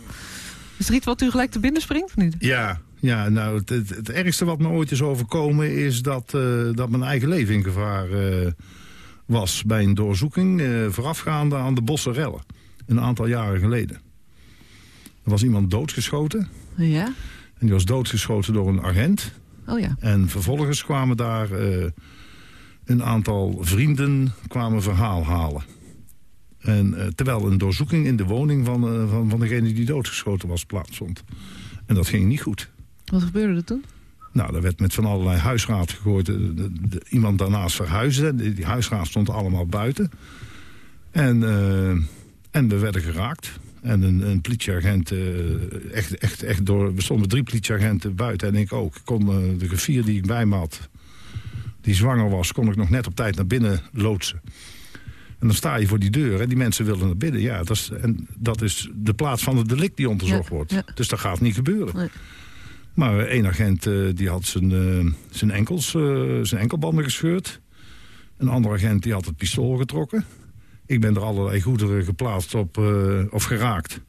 [SPEAKER 3] Is er iets wat u gelijk te binnen springt of niet?
[SPEAKER 4] Ja, ja nou, het, het, het ergste wat me ooit is overkomen... is dat, eh, dat mijn eigen leven in gevaar was bij een doorzoeking... eh, voorafgaande aan de Bosserellen. Een aantal jaren geleden. Er was iemand doodgeschoten.
[SPEAKER 3] Ja?
[SPEAKER 4] En die was doodgeschoten door een agent.
[SPEAKER 3] Oh ja.
[SPEAKER 4] En vervolgens kwamen daar een aantal vrienden kwamen verhaal halen. En eh, terwijl een doorzoeking in de woning van, eh, van, van degene die doodgeschoten was plaatsvond. En dat ging niet goed.
[SPEAKER 3] Wat gebeurde er toen?
[SPEAKER 4] Nou, daar werd met van allerlei huisraad gegooid. De- de- de- iemand daarnaast verhuisde. Die, huisraad stond allemaal buiten. En, eh, en we werden geraakt. En een, een politieagent, echt, echt, echt door... We stonden drie politieagenten buiten en ik ook. Ik kon de griffier die ik bij me had, die zwanger was... kon ik nog net op tijd naar binnen loodsen. En dan sta je voor die deur en die mensen willen naar binnen. Ja, dat is, en dat is de plaats van het delict die onderzocht
[SPEAKER 3] Ja,
[SPEAKER 4] wordt.
[SPEAKER 3] ja.
[SPEAKER 4] Dus dat gaat niet gebeuren.
[SPEAKER 3] Nee.
[SPEAKER 4] Maar eh, één agent eh, die had zijn, eh, zijn, enkels, eh, zijn enkelbanden gescheurd. Een andere agent die had het pistool getrokken. Ik ben er allerlei goederen geplaatst op, eh, of geraakt.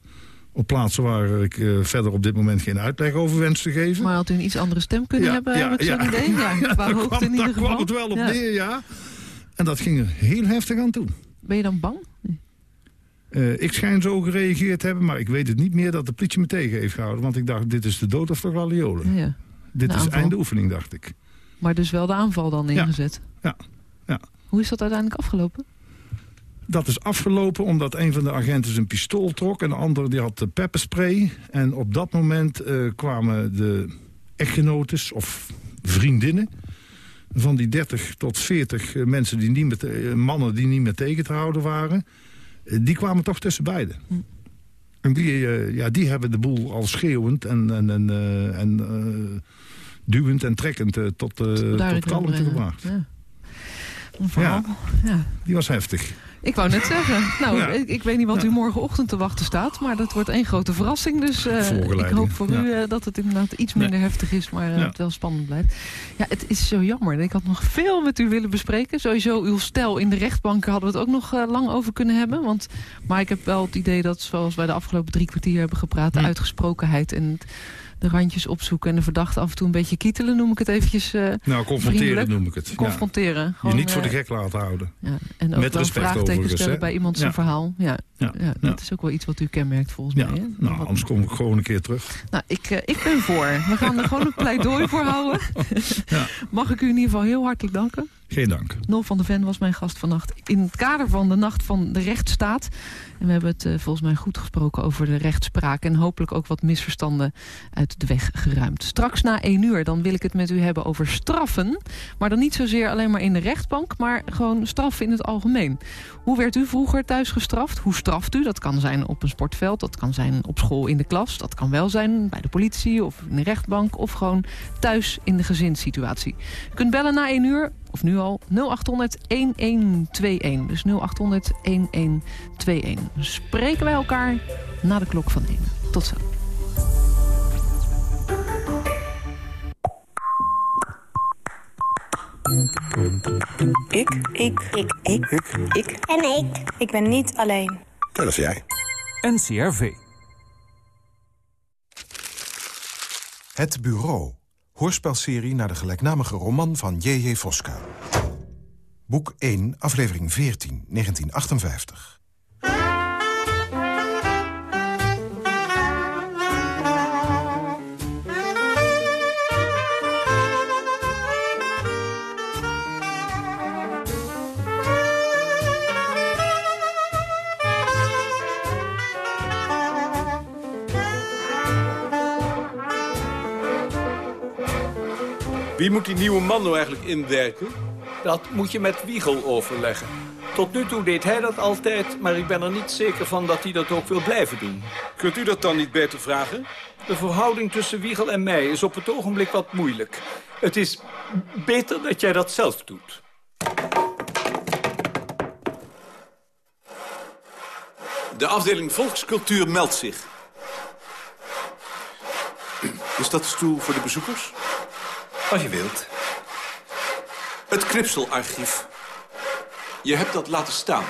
[SPEAKER 4] Op plaatsen waar ik eh, verder op dit moment geen uitleg over wens te geven.
[SPEAKER 3] Maar had u een iets andere stem kunnen hebben, heb ik zo'n idee? Ja, qua
[SPEAKER 4] daar kwam,
[SPEAKER 3] in
[SPEAKER 4] daar kwam het wel op
[SPEAKER 3] Ja.
[SPEAKER 4] neer, ja. En dat ging er heel heftig aan toe.
[SPEAKER 3] Ben je dan bang? Nee.
[SPEAKER 4] Eh, ik schijn zo gereageerd te hebben, maar ik weet het niet meer dat de politie me tegen heeft gehouden. Want ik dacht, dit is de dood of de raliolen.
[SPEAKER 3] Ja, ja.
[SPEAKER 4] Dit
[SPEAKER 3] De
[SPEAKER 4] is
[SPEAKER 3] aanval.
[SPEAKER 4] einde oefening, dacht ik.
[SPEAKER 3] Maar dus wel de aanval dan
[SPEAKER 4] Ja.
[SPEAKER 3] ingezet?
[SPEAKER 4] Ja, ja.
[SPEAKER 3] Hoe is dat uiteindelijk afgelopen?
[SPEAKER 4] Dat is afgelopen omdat een van de agenten zijn pistool trok... en de andere die had de pepperspray. En op dat moment eh, kwamen de echtgenotes of vriendinnen... van die 30 tot 40 eh, mensen die niet meer te- eh, mannen die niet meer tegen te houden waren... die kwamen toch tussen beiden. En die, ja, die hebben de boel al schreeuwend en, en, en, eh, en duwend en trekkend tot, tot
[SPEAKER 3] Duidelijk
[SPEAKER 4] kalmte gebracht.
[SPEAKER 3] Ja. Verhaal. Ja.
[SPEAKER 4] Die was heftig.
[SPEAKER 3] Ik wou net zeggen, nou,
[SPEAKER 4] Ja.
[SPEAKER 3] ik, ik weet niet wat u morgenochtend te wachten staat, maar dat wordt één grote verrassing. Dus eh, ik hoop voor
[SPEAKER 4] ja.
[SPEAKER 3] u eh, dat het inderdaad iets minder heftig is, maar eh,
[SPEAKER 4] Ja.
[SPEAKER 3] het wel spannend blijft. Ja, het is zo jammer. Ik had nog veel met u willen bespreken. Sowieso uw stijl in de rechtbanken hadden we het ook nog lang over kunnen hebben. Want, maar ik heb wel het idee dat, zoals wij de afgelopen drie kwartier hebben gepraat, de
[SPEAKER 4] Hm.
[SPEAKER 3] uitgesprokenheid en het- de randjes opzoeken en de verdachte af en toe een beetje kietelen, noem ik het eventjes. eh,
[SPEAKER 4] Nou, confronteren
[SPEAKER 3] vriendelijk.
[SPEAKER 4] noem ik het. Ja.
[SPEAKER 3] Confronteren.
[SPEAKER 4] Je
[SPEAKER 3] Gewoon,
[SPEAKER 4] niet voor de
[SPEAKER 3] eh,
[SPEAKER 4] gek laten houden.
[SPEAKER 3] ja, en ook
[SPEAKER 4] Met respect
[SPEAKER 3] vraagtekens stellen
[SPEAKER 4] hè?
[SPEAKER 3] bij iemand zijn
[SPEAKER 4] Ja.
[SPEAKER 3] verhaal. Ja, ja. Dat is ook wel iets wat u kenmerkt volgens mij. Hè?
[SPEAKER 4] nou,
[SPEAKER 3] Wat-
[SPEAKER 4] anders kom ik gewoon een keer terug.
[SPEAKER 3] nou, ik, eh, ik ben voor. We gaan er gewoon een pleidooi voor houden.
[SPEAKER 4] Ja.
[SPEAKER 3] Mag ik u in ieder geval heel hartelijk danken.
[SPEAKER 4] Geen dank.
[SPEAKER 3] Nol van de Ven was mijn gast vannacht in het kader van de Nacht van de Rechtsstaat. En we hebben het uh, volgens mij goed gesproken over de rechtspraak... en hopelijk ook wat misverstanden uit de weg geruimd. Straks na één uur dan wil ik het met u hebben over straffen. Maar dan niet zozeer alleen maar in de rechtbank... maar gewoon straffen in het algemeen. Hoe werd u vroeger thuis gestraft? Hoe straft u? Dat kan zijn op een sportveld, dat kan zijn op school in de klas... dat kan wel zijn bij de politie of in de rechtbank... of gewoon thuis in de gezinssituatie. U kunt bellen na één uur of nu al 0800 1121. Dus 0800 1121. Spreken wij elkaar na de klok van 1. Tot zo.
[SPEAKER 11] Ik. Ik. Ik. Ik. Ik.
[SPEAKER 12] En ik.
[SPEAKER 11] Ik ben niet alleen.
[SPEAKER 2] Dat is jij.
[SPEAKER 13] NCRV.
[SPEAKER 14] Het Bureau. Hoorspelserie naar de gelijknamige roman van J.J. Voska. Boek 1, aflevering 14, 1958.
[SPEAKER 15] Wie moet die nieuwe man nou eigenlijk inwerken?
[SPEAKER 16] Dat moet je met Wiegel overleggen. Tot nu toe deed hij dat altijd, maar ik ben er niet zeker van dat hij dat ook wil blijven doen.
[SPEAKER 15] Kunt u dat dan niet beter vragen?
[SPEAKER 16] De verhouding tussen Wiegel en mij is op het ogenblik wat moeilijk. Het is beter dat jij dat zelf doet.
[SPEAKER 15] De afdeling Volkscultuur meldt zich. Is dat de stoel voor de bezoekers?
[SPEAKER 17] Als je wilt.
[SPEAKER 15] Het Knipselarchief. Je hebt dat laten staan.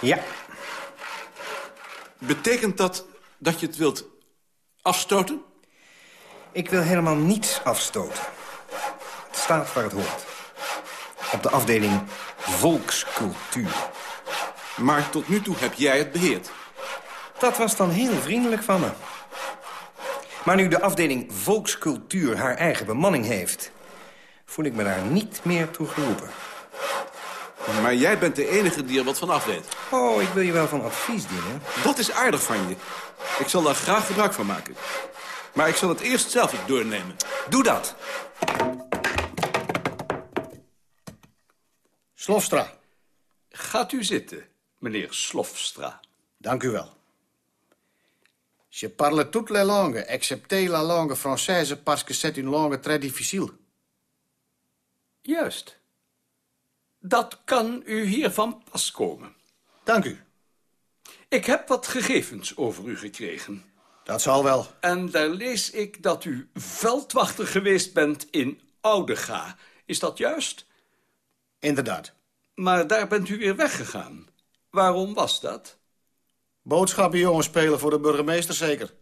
[SPEAKER 17] Ja.
[SPEAKER 15] Betekent dat dat je het wilt afstoten?
[SPEAKER 17] Ik wil helemaal niets afstoten. Het staat waar het hoort. Op de afdeling Volkscultuur.
[SPEAKER 15] Maar tot nu toe heb jij het beheerd.
[SPEAKER 17] Dat was dan heel vriendelijk van me. Maar nu de afdeling Volkscultuur haar eigen bemanning heeft... voel ik me daar niet meer toe geroepen.
[SPEAKER 15] Maar jij bent de enige die er wat van af weet.
[SPEAKER 17] Oh, ik wil je wel van advies dienen.
[SPEAKER 15] Dat is aardig van je. Ik zal daar graag gebruik van maken. Maar ik zal het eerst zelf doornemen.
[SPEAKER 17] Doe dat. Slofstra.
[SPEAKER 16] Gaat u zitten, meneer Slofstra.
[SPEAKER 17] Dank u wel. Je parle toutes les langues, excepté la langue française, parce que c'est une langue très difficile.
[SPEAKER 16] Juist. Dat kan u hier van pas komen.
[SPEAKER 17] Dank u.
[SPEAKER 16] Ik heb wat gegevens over u gekregen.
[SPEAKER 17] Dat zal wel.
[SPEAKER 16] En daar lees ik dat u veldwachter geweest bent in Oudega. Is dat juist?
[SPEAKER 17] Inderdaad.
[SPEAKER 16] Maar daar bent u weer weggegaan. Waarom was dat?
[SPEAKER 17] Boodschappenjongen spelen voor de burgemeester zeker.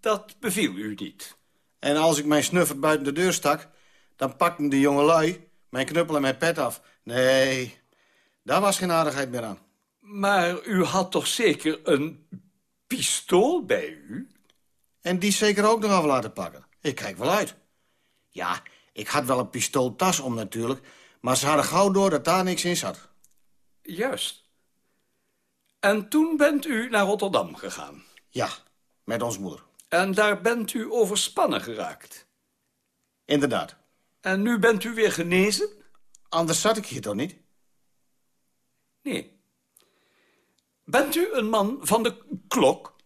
[SPEAKER 16] Dat beviel u niet.
[SPEAKER 17] En als ik mijn snuffert buiten de deur stak... dan pakten de jongelui mijn knuppel en mijn pet af. Nee, daar was geen aardigheid meer aan.
[SPEAKER 16] Maar u had toch zeker een pistool bij u?
[SPEAKER 17] En die zeker ook nog af laten pakken. Ik kijk wel uit. Ja, ik had wel een pistooltas om natuurlijk... maar ze hadden gauw door dat daar niks in zat.
[SPEAKER 16] Juist. En toen bent u naar Rotterdam gegaan?
[SPEAKER 17] Ja, met ons moeder.
[SPEAKER 16] En daar bent u overspannen geraakt?
[SPEAKER 17] Inderdaad.
[SPEAKER 16] En nu bent u weer genezen?
[SPEAKER 17] Anders zat ik hier toch niet?
[SPEAKER 16] Nee. Bent u een man van de klok?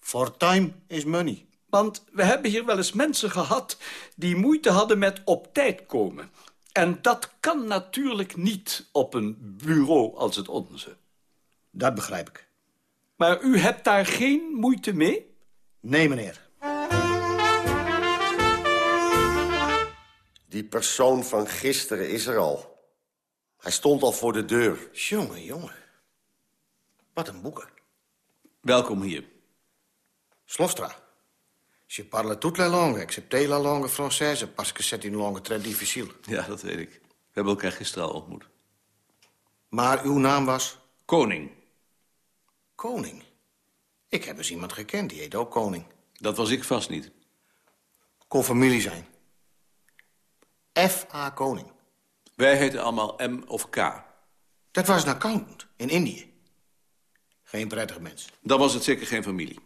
[SPEAKER 17] For time is money.
[SPEAKER 16] Want we hebben hier wel eens mensen gehad... die moeite hadden met op tijd komen. En dat kan natuurlijk niet op een bureau als het onze.
[SPEAKER 17] Dat begrijp ik.
[SPEAKER 16] Maar u hebt daar geen moeite mee?
[SPEAKER 17] Nee, meneer.
[SPEAKER 18] Die persoon van gisteren is er al. Hij stond al voor de deur.
[SPEAKER 17] Jongen, jongen. Wat een boeken.
[SPEAKER 15] Welkom hier.
[SPEAKER 17] Slofstra. Je parle toute la langue, excepté la langue française... parce que c'est une langue très difficile.
[SPEAKER 15] Ja, dat weet ik. We hebben elkaar gisteren al ontmoet.
[SPEAKER 17] Maar uw naam was?
[SPEAKER 15] Koning.
[SPEAKER 17] Koning? Ik heb eens iemand gekend, die heet ook Koning.
[SPEAKER 15] Dat was ik vast niet.
[SPEAKER 17] Kon familie zijn. F.A. Koning.
[SPEAKER 15] Wij heten allemaal M of K.
[SPEAKER 17] Dat was een accountant in Indië. Geen prettig mens.
[SPEAKER 15] Dan was het zeker geen familie.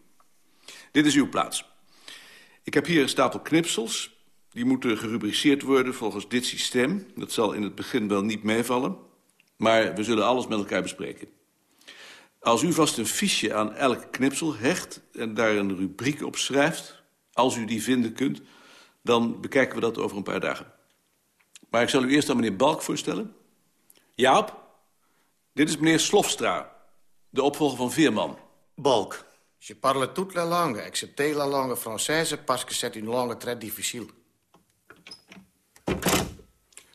[SPEAKER 15] Dit is uw plaats. Ik heb hier een stapel knipsels. Die moeten gerubriceerd worden volgens dit systeem. Dat zal in het begin wel niet meevallen. Maar we zullen alles met elkaar bespreken. Als u vast een fiche aan elk knipsel hecht... en daar een rubriek op schrijft, als u die vinden kunt... dan bekijken we dat over een paar dagen. Maar ik zal u eerst aan meneer Balk voorstellen. Jaap, dit is meneer Slofstra, de opvolger van Veerman.
[SPEAKER 17] Balk. Je parle toute la langue, excepté la langue française... parce que c'est une langue très difficile.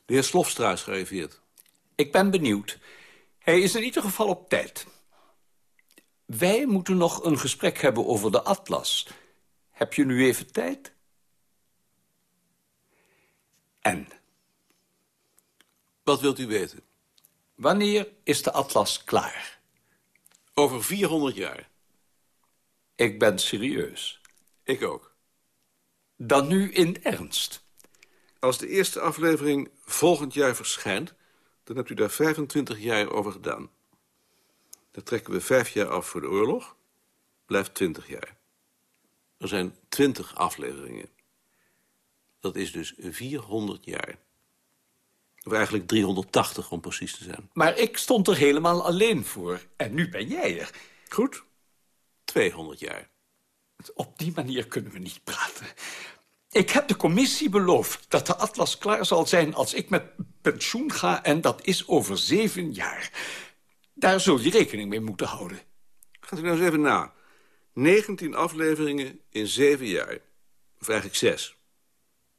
[SPEAKER 15] De heer Slofstra is gearriveerd.
[SPEAKER 16] Ik ben benieuwd. Hij is in ieder geval op tijd. Wij moeten nog een gesprek hebben over de atlas. Heb je nu even tijd? En?
[SPEAKER 15] Wat wilt u weten?
[SPEAKER 16] Wanneer is de atlas klaar?
[SPEAKER 15] Over 400 jaar.
[SPEAKER 16] Ik ben serieus.
[SPEAKER 15] Ik ook.
[SPEAKER 16] Dan nu in ernst.
[SPEAKER 15] Als de eerste aflevering volgend jaar verschijnt... dan hebt u daar 25 jaar over gedaan. Dan trekken we vijf jaar af voor de oorlog. Blijft 20 jaar. Er zijn 20 afleveringen. Dat is dus 400 jaar. Of eigenlijk 380 om precies te zijn.
[SPEAKER 16] Maar ik stond er helemaal alleen voor. En nu ben jij er.
[SPEAKER 15] Goed. 200 jaar.
[SPEAKER 16] Op die manier kunnen we niet praten. Ik heb de commissie beloofd dat de atlas klaar zal zijn als ik met pensioen ga... en dat is over zeven jaar. Daar zul je rekening mee moeten houden.
[SPEAKER 15] Gaat u nou eens even na. 19 afleveringen in zeven jaar. Of eigenlijk zes.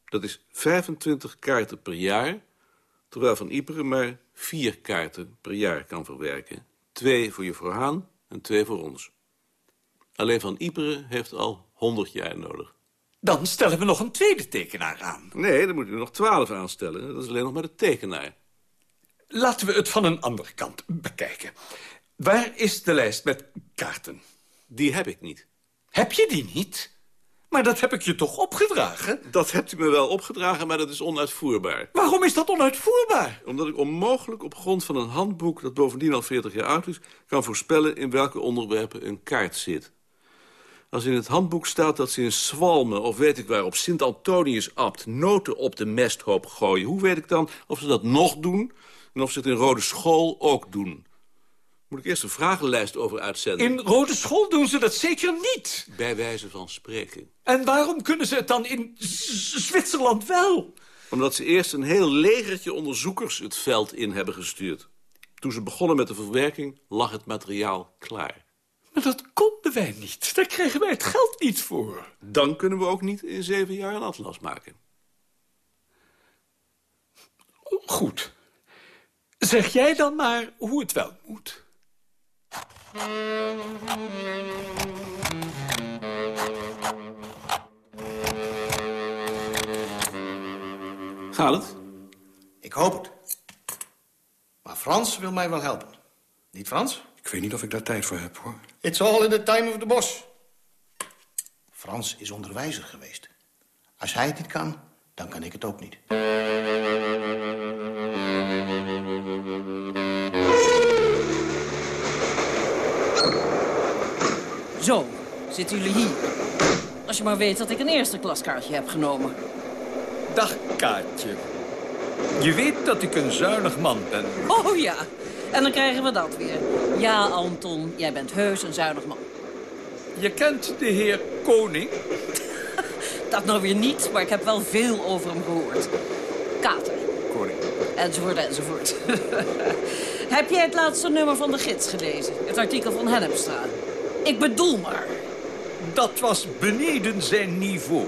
[SPEAKER 15] Dat is 25 kaarten per jaar... terwijl Van Iperen maar vier kaarten per jaar kan verwerken. Twee voor juffrouw Haan en twee voor ons. Alleen Van Iperen heeft al 100 jaar nodig.
[SPEAKER 16] Dan stellen we nog een tweede tekenaar aan.
[SPEAKER 15] Nee, dan moet u nog 12 aanstellen. Dat is alleen nog maar de tekenaar.
[SPEAKER 16] Laten we het van een andere kant bekijken. Waar is de lijst met kaarten?
[SPEAKER 15] Die heb ik niet.
[SPEAKER 16] Heb je die niet? Maar dat heb ik je toch opgedragen?
[SPEAKER 15] Dat hebt u me wel opgedragen, maar dat is onuitvoerbaar.
[SPEAKER 16] Waarom is dat onuitvoerbaar?
[SPEAKER 15] Omdat ik onmogelijk op grond van een handboek... dat bovendien al 40 jaar oud is... kan voorspellen in welke onderwerpen een kaart zit. Als in het handboek staat dat ze in Zwalmen of weet ik waar... op Sint-Antonius-abt noten op de mesthoop gooien... hoe weet ik dan of ze dat nog doen... en of ze het in Rode School ook doen? Moet ik eerst een vragenlijst over uitzenden?
[SPEAKER 16] In Rode School doen ze dat zeker niet.
[SPEAKER 15] Bij wijze van spreken.
[SPEAKER 16] En waarom kunnen ze het dan in Zwitserland wel?
[SPEAKER 15] Omdat ze eerst een heel legertje onderzoekers het veld in hebben gestuurd. Toen ze begonnen met de verwerking lag het materiaal klaar.
[SPEAKER 16] Maar dat konden wij niet. Daar kregen wij het geld niet voor.
[SPEAKER 15] Dan kunnen we ook niet in zeven jaar een atlas maken.
[SPEAKER 16] Goed. Zeg jij dan maar hoe het wel moet.
[SPEAKER 15] Gaat het?
[SPEAKER 17] Ik hoop het. Maar Frans wil mij wel helpen. Niet Frans?
[SPEAKER 15] Ik weet niet of ik daar tijd voor heb, hoor.
[SPEAKER 17] It's all in the time of the boss. Frans is onderwijzer geweest. Als hij het niet kan, dan kan ik het ook niet.
[SPEAKER 12] Zo, zitten jullie hier. Als je maar weet dat ik een eerste klaskaartje heb genomen.
[SPEAKER 16] Dag, Kaatje. Je weet dat ik een zuinig man ben.
[SPEAKER 12] Oh ja, en dan krijgen we dat weer. Ja, Anton, jij bent heus een zuinig man.
[SPEAKER 16] Je kent de heer Koning?
[SPEAKER 12] dat nou weer niet, maar ik heb wel veel over hem gehoord. Kater.
[SPEAKER 15] Koning.
[SPEAKER 12] Enzovoort, enzovoort. heb jij het laatste nummer van de gids gelezen? Het artikel van Hennepstra? Ik bedoel maar.
[SPEAKER 16] Dat was beneden zijn niveau.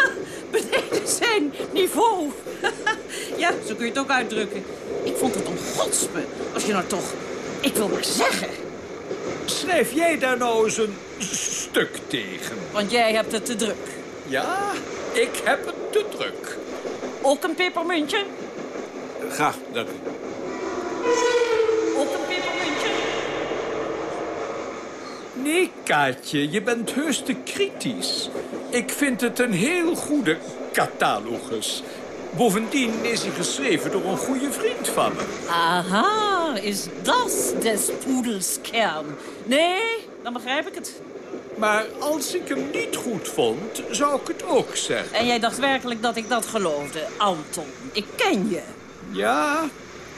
[SPEAKER 12] beneden zijn niveau? ja, zo kun je het ook uitdrukken. Ik vond het een godspe, als je nou toch... Ik wil maar zeggen.
[SPEAKER 16] Schrijf jij daar nou eens een stuk tegen?
[SPEAKER 12] Want jij hebt het te druk.
[SPEAKER 16] Ja, ik heb het te druk.
[SPEAKER 12] Ook een pepermuntje?
[SPEAKER 15] Graag, dank u.
[SPEAKER 12] Ook een pepermuntje?
[SPEAKER 16] Nee, Kaatje, je bent heus te kritisch. Ik vind het een heel goede catalogus. Bovendien is hij geschreven door een goede vriend van me.
[SPEAKER 10] Aha, is dat des poedels kern? Nee, dan begrijp ik het.
[SPEAKER 16] Maar als ik hem niet goed vond, zou ik het ook zeggen.
[SPEAKER 10] En jij dacht werkelijk dat ik dat geloofde, Anton. Ik ken je.
[SPEAKER 16] Ja,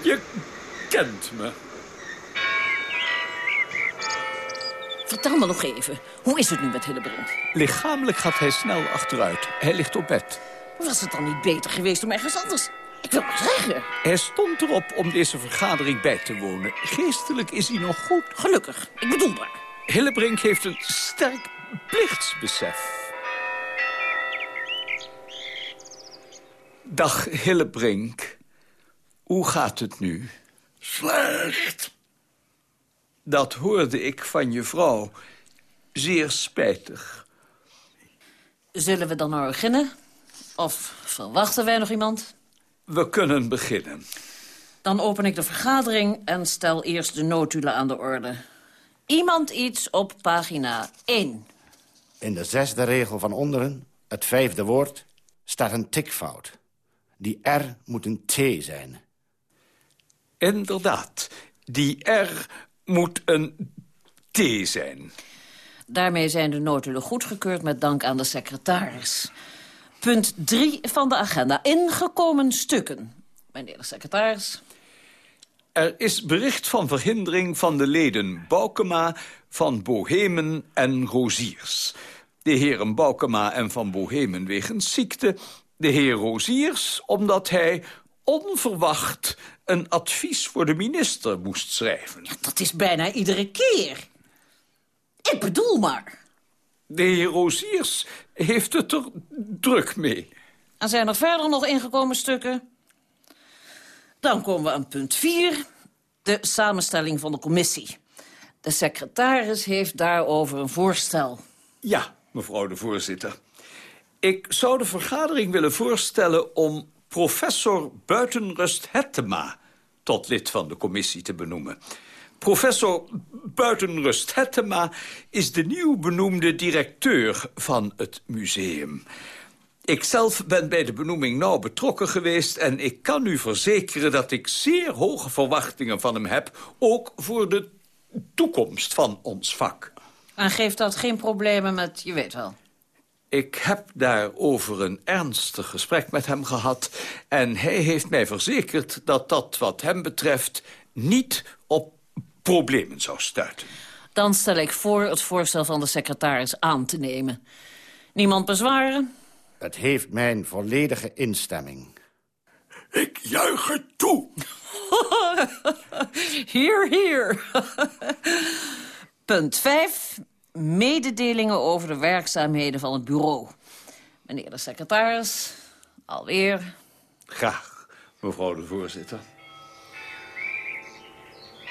[SPEAKER 16] je kent me.
[SPEAKER 10] Vertel me nog even, hoe is het nu met Hillebrand?
[SPEAKER 16] Lichamelijk gaat hij snel achteruit. Hij ligt op bed.
[SPEAKER 10] Was het dan niet beter geweest om ergens anders... Ik wil maar zeggen.
[SPEAKER 16] Hij stond erop om deze vergadering bij te wonen. Geestelijk is hij nog goed.
[SPEAKER 10] Gelukkig, ik bedoel maar.
[SPEAKER 16] Hillebrink heeft een sterk plichtsbesef. Dag Hillebrink. Hoe gaat het nu?
[SPEAKER 13] Slecht.
[SPEAKER 16] Dat hoorde ik van je vrouw. Zeer spijtig.
[SPEAKER 10] Zullen we dan maar beginnen? Of verwachten wij nog iemand?
[SPEAKER 16] We kunnen beginnen.
[SPEAKER 10] Dan open ik de vergadering en stel eerst de notulen aan de orde. Iemand iets op pagina 1.
[SPEAKER 17] In de zesde regel van onderen, het vijfde woord, staat een tikfout. Die R moet een T zijn.
[SPEAKER 16] Inderdaad, die R moet een T zijn.
[SPEAKER 10] Daarmee zijn de notulen goedgekeurd met dank aan de secretaris. Punt 3 van de agenda. Ingekomen stukken. Meneer de secretaris.
[SPEAKER 16] Er is bericht van verhindering van de leden Boukema, Van Bohemen en Roziers. De heren Boukema en Van Bohemen wegens ziekte. De heer Roziers omdat hij onverwacht een advies voor de minister moest schrijven.
[SPEAKER 10] Ja, dat is bijna iedere keer. Ik bedoel maar.
[SPEAKER 16] De heer Roziers heeft het er druk mee.
[SPEAKER 10] En zijn er verder nog ingekomen stukken? Dan komen we aan punt 4. De samenstelling van de commissie. De secretaris heeft daarover een voorstel.
[SPEAKER 16] Ja, mevrouw de voorzitter. Ik zou de vergadering willen voorstellen om professor Buitenrust Hettema tot lid van de commissie te benoemen. Professor Buitenrust Hettema is de nieuw benoemde directeur van het museum. Ikzelf ben bij de benoeming nauw betrokken geweest... en ik kan u verzekeren dat ik zeer hoge verwachtingen van hem heb... ook voor de toekomst van ons vak.
[SPEAKER 10] En geeft dat geen problemen met, je weet wel...
[SPEAKER 16] Ik heb daarover een ernstig gesprek met hem gehad... en hij heeft mij verzekerd dat dat wat hem betreft... niet op problemen zou stuiten.
[SPEAKER 10] Dan stel ik voor het voorstel van de secretaris aan te nemen. Niemand bezwaren?
[SPEAKER 17] Het heeft mijn volledige instemming.
[SPEAKER 13] Ik juich het toe.
[SPEAKER 10] hier, hier. Punt 5. Mededelingen over de werkzaamheden van het bureau. Meneer de secretaris, alweer.
[SPEAKER 16] Graag, mevrouw de voorzitter.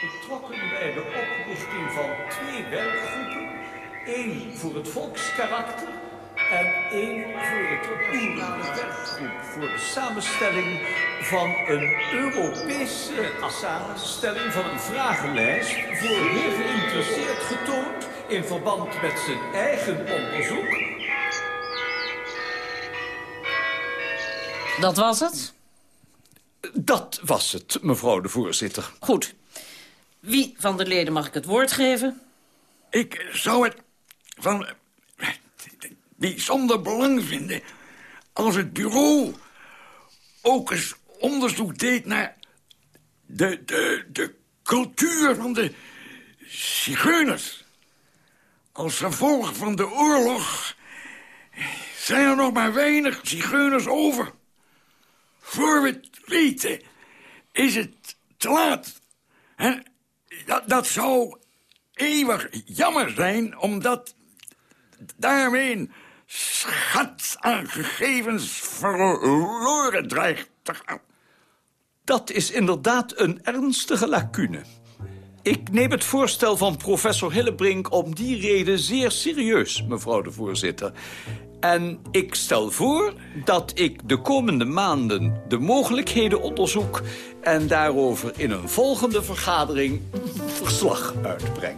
[SPEAKER 16] Betrokken bij de oprichting van twee werkgroepen. één voor het volkskarakter en één voor het nationale werkgroep... voor de samenstelling van een Europese samenstelling van een vragenlijst... voor heel geïnteresseerd getoond in verband met zijn eigen onderzoek.
[SPEAKER 10] Dat was het?
[SPEAKER 16] Dat was het, mevrouw de voorzitter.
[SPEAKER 10] Goed. Wie van de leden mag ik het woord geven?
[SPEAKER 13] Ik zou het van bijzonder belang vinden... als het bureau ook eens onderzoek deed naar de, de, de cultuur van de zigeuners. Als gevolg van de oorlog zijn er nog maar weinig zigeuners over. Voor we het weten is het te laat. En dat, dat zou eeuwig jammer zijn, omdat daarmee schat aan gegevens verloren dreigt te gaan.
[SPEAKER 16] Dat is inderdaad een ernstige lacune. Ik neem het voorstel van professor Hillebrink om die reden zeer serieus, mevrouw de voorzitter. En ik stel voor dat ik de komende maanden de mogelijkheden onderzoek... en daarover in een volgende vergadering verslag uitbreng.